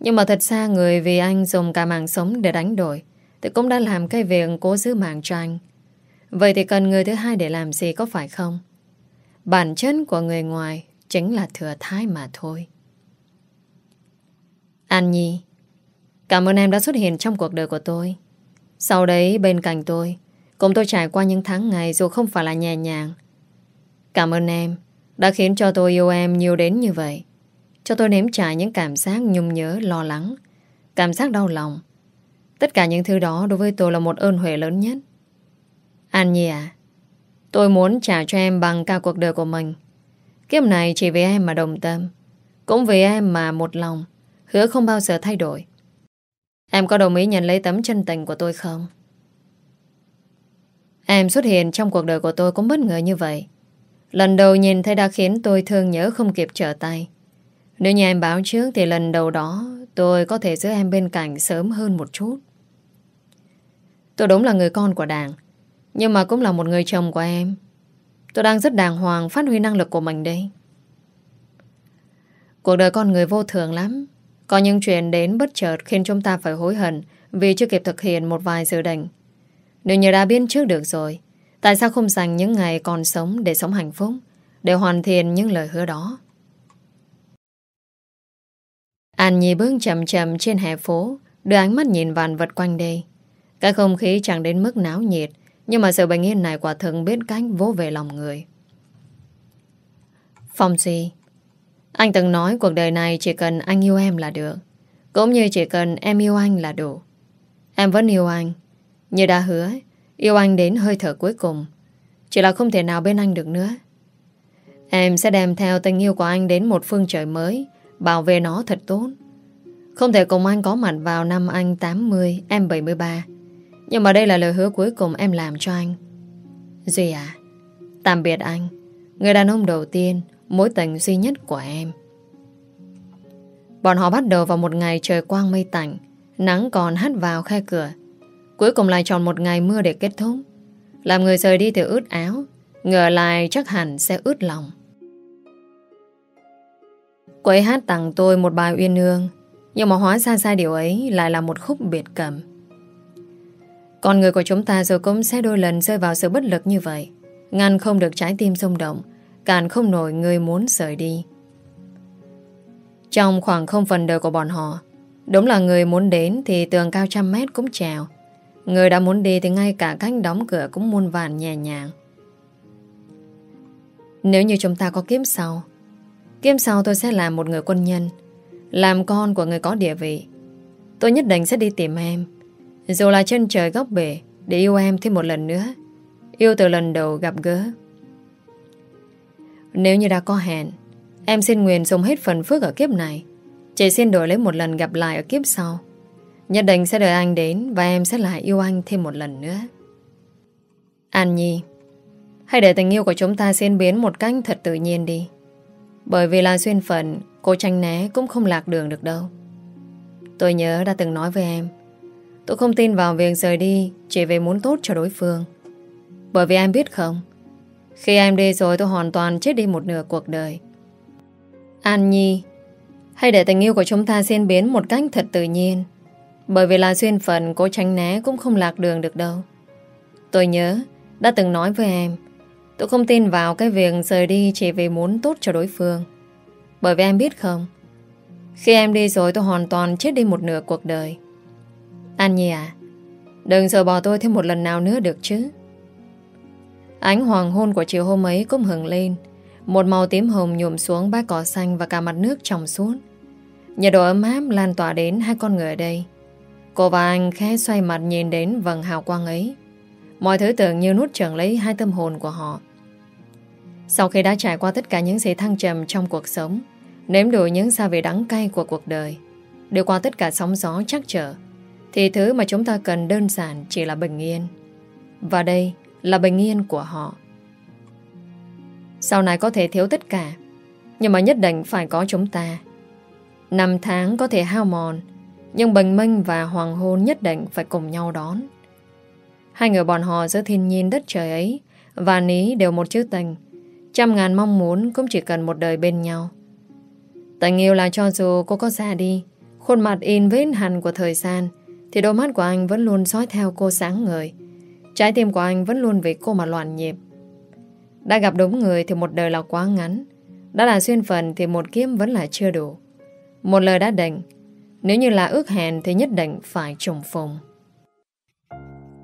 Nhưng mà thật ra người vì anh dùng cả mạng sống để đánh đổi Thì cũng đã làm cái việc cố giữ mạng cho anh Vậy thì cần người thứ hai để làm gì có phải không? Bản chất của người ngoài chính là thừa thái mà thôi. An Nhi, cảm ơn em đã xuất hiện trong cuộc đời của tôi. Sau đấy bên cạnh tôi, cùng tôi trải qua những tháng ngày dù không phải là nhẹ nhàng. Cảm ơn em đã khiến cho tôi yêu em nhiều đến như vậy. Cho tôi nếm trải những cảm giác nhung nhớ, lo lắng Cảm giác đau lòng Tất cả những thứ đó đối với tôi là một ơn huệ lớn nhất An Nhi à Tôi muốn trả cho em bằng cả cuộc đời của mình Kiếp này chỉ vì em mà đồng tâm Cũng vì em mà một lòng Hứa không bao giờ thay đổi Em có đồng ý nhận lấy tấm chân tình của tôi không? Em xuất hiện trong cuộc đời của tôi cũng bất ngờ như vậy Lần đầu nhìn thấy đã khiến tôi thương nhớ không kịp trở tay. Nếu như em báo trước thì lần đầu đó tôi có thể giữ em bên cạnh sớm hơn một chút. Tôi đúng là người con của đảng, nhưng mà cũng là một người chồng của em. Tôi đang rất đàng hoàng phát huy năng lực của mình đây. Cuộc đời con người vô thường lắm. Có những chuyện đến bất chợt khiến chúng ta phải hối hận vì chưa kịp thực hiện một vài dự định. Nếu như đã biết trước được rồi, tại sao không dành những ngày còn sống để sống hạnh phúc, để hoàn thiện những lời hứa đó? An Nhi bước chậm chậm trên hè phố, đưa ánh mắt nhìn vàn vật quanh đây. Cái không khí chẳng đến mức náo nhiệt, nhưng mà sự bình yên này quả thực biết cách vỗ về lòng người. Phong Duy Anh từng nói cuộc đời này chỉ cần anh yêu em là được. Cũng như chỉ cần em yêu anh là đủ. Em vẫn yêu anh. Như đã hứa, yêu anh đến hơi thở cuối cùng. Chỉ là không thể nào bên anh được nữa. Em sẽ đem theo tình yêu của anh đến một phương trời mới, bảo vệ nó thật tốt. Không thể cùng anh có mặt vào năm anh 80, em 73. Nhưng mà đây là lời hứa cuối cùng em làm cho anh. Duy à, tạm biệt anh. Người đàn ông đầu tiên, mối tình duy nhất của em. Bọn họ bắt đầu vào một ngày trời quang mây tạnh, nắng còn hắt vào khe cửa. Cuối cùng lại chọn một ngày mưa để kết thúc. Làm người rời đi từ ướt áo, ngờ lại chắc hẳn sẽ ướt lòng. Cô ấy hát tặng tôi một bài uyên ương, nhưng mà hóa ra sai điều ấy lại là một khúc biệt cầm. Con người của chúng ta rồi cũng sẽ đôi lần rơi vào sự bất lực như vậy. Ngăn không được trái tim xông động, cản không nổi người muốn rời đi. Trong khoảng không phần đời của bọn họ, đúng là người muốn đến thì tường cao trăm mét cũng trèo. Người đã muốn đi thì ngay cả cách đóng cửa cũng muôn vàn nhẹ nhàng. Nếu như chúng ta có kiếm sau, kiếm sau tôi sẽ làm một người quân nhân, làm con của người có địa vị. Tôi nhất định sẽ đi tìm em, dù là chân trời góc bể Để yêu em thêm một lần nữa Yêu từ lần đầu gặp gỡ Nếu như đã có hẹn Em xin nguyện dùng hết phần phước ở kiếp này Chỉ xin đổi lấy một lần gặp lại ở kiếp sau Nhất định sẽ đợi anh đến Và em sẽ lại yêu anh thêm một lần nữa. An Nhi, Hãy để tình yêu của chúng ta diễn biến một cách thật tự nhiên đi. Bởi vì là duyên phận, Cô tranh né cũng không lạc đường được đâu. Tôi nhớ đã từng nói với em, Tôi không tin vào việc rời đi Chỉ vì muốn tốt cho đối phương. Bởi vì em biết không, Khi em đi rồi tôi hoàn toàn chết đi một nửa cuộc đời. An Nhi, Hãy để tình yêu của chúng ta diễn biến một cách thật tự nhiên. Bởi vì là duyên phận Cô tránh né cũng không lạc đường được đâu. Tôi nhớ, Đã từng nói với em, Tôi không tin vào cái việc rời đi Chỉ vì muốn tốt cho đối phương. Bởi vì em biết không, Khi em đi rồi tôi hoàn toàn chết đi một nửa cuộc đời. An Nhi à Đừng rời bỏ tôi thêm một lần nào nữa được chứ? Ánh hoàng hôn của chiều hôm ấy cũng hừng lên. Một màu tím hồng nhuộm xuống bãi cỏ xanh và cả mặt nước trong suốt. Nhiệt độ ấm áp lan tỏa đến hai con người ở đây. Cô và anh khẽ xoay mặt nhìn đến vầng hào quang ấy Mọi thứ tưởng như nút trần lấy hai tâm hồn của họ Sau khi đã trải qua tất cả những gì thăng trầm trong cuộc sống Nếm đủ những xa vị đắng cay của cuộc đời đi qua tất cả sóng gió chắc trở thì thứ mà chúng ta cần đơn giản chỉ là bình yên. Và đây là bình yên của họ. Sau này có thể thiếu tất cả, nhưng mà nhất định phải có chúng ta. Năm tháng có thể hao mòn, nhưng bình minh và hoàng hôn nhất định phải cùng nhau đón. Hai người bọn họ giữa thiên nhiên đất trời ấy và ní đều một chữ tình. Trăm ngàn mong muốn cũng chỉ cần một đời bên nhau. Tình yêu là cho dù cô có già đi, khuôn mặt in vết hằn của thời gian, thì đôi mắt của anh vẫn luôn dõi theo cô sáng ngời Trái tim của anh vẫn luôn vì cô mà loạn nhịp Đã gặp đúng người thì một đời là quá ngắn Đã là duyên phần thì một kiếm vẫn là chưa đủ Một lời đã định nếu như là ước hẹn thì nhất định phải trùng phùng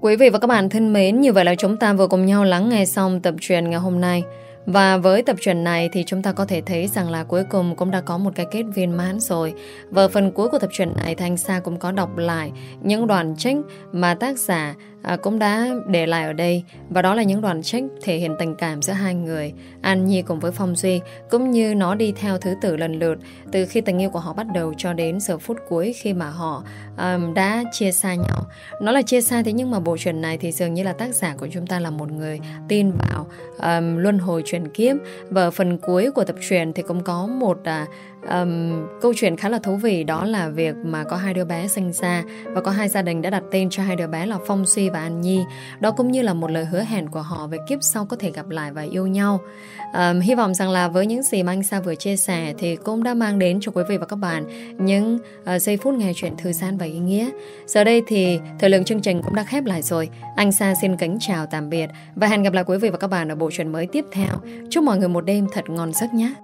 Quý vị và các bạn thân mến, Như vậy là chúng ta vừa cùng nhau lắng nghe xong tập truyện ngày hôm nay và với tập truyện này thì chúng ta có thể thấy rằng là cuối cùng cũng đã có một cái kết viên mãn rồi. Và phần cuối của tập truyện này Thanh Sa cũng có đọc lại những đoạn trích mà tác giả à, cũng đã để lại ở đây. Và đó là những đoạn trích thể hiện tình cảm giữa hai người An Nhi cùng với Phong Duy cũng như nó đi theo thứ tự lần lượt từ khi tình yêu của họ bắt đầu cho đến giờ phút cuối khi mà họ um, đã chia xa nhau. Nó là chia xa thế nhưng mà bộ truyện này thì dường như là tác giả của chúng ta là một người tin vào um, luân hồi truyền kiếp. Và ở phần cuối của tập truyện thì cũng có một uh, um, câu chuyện khá là thú vị đó là việc mà có hai đứa bé sinh ra và có hai gia đình đã đặt tên cho hai đứa bé là Phong Suy và An Nhi. Đó cũng như là một lời hứa hẹn của họ về kiếp sau có thể gặp lại và yêu nhau. Um, hy vọng rằng là với những gì mà anh Sa vừa chia sẻ thì cũng đã mang đến cho quý vị và các bạn những uh, giây phút nghe chuyện thư giãn và ý nghĩa. Giờ đây thì thời lượng chương trình cũng đã khép lại rồi. Anh Sa xin kính chào tạm biệt và hẹn gặp lại quý vị và các bạn ở bộ truyện mới tiếp theo. Chúc mọi người một đêm thật ngon giấc nhé.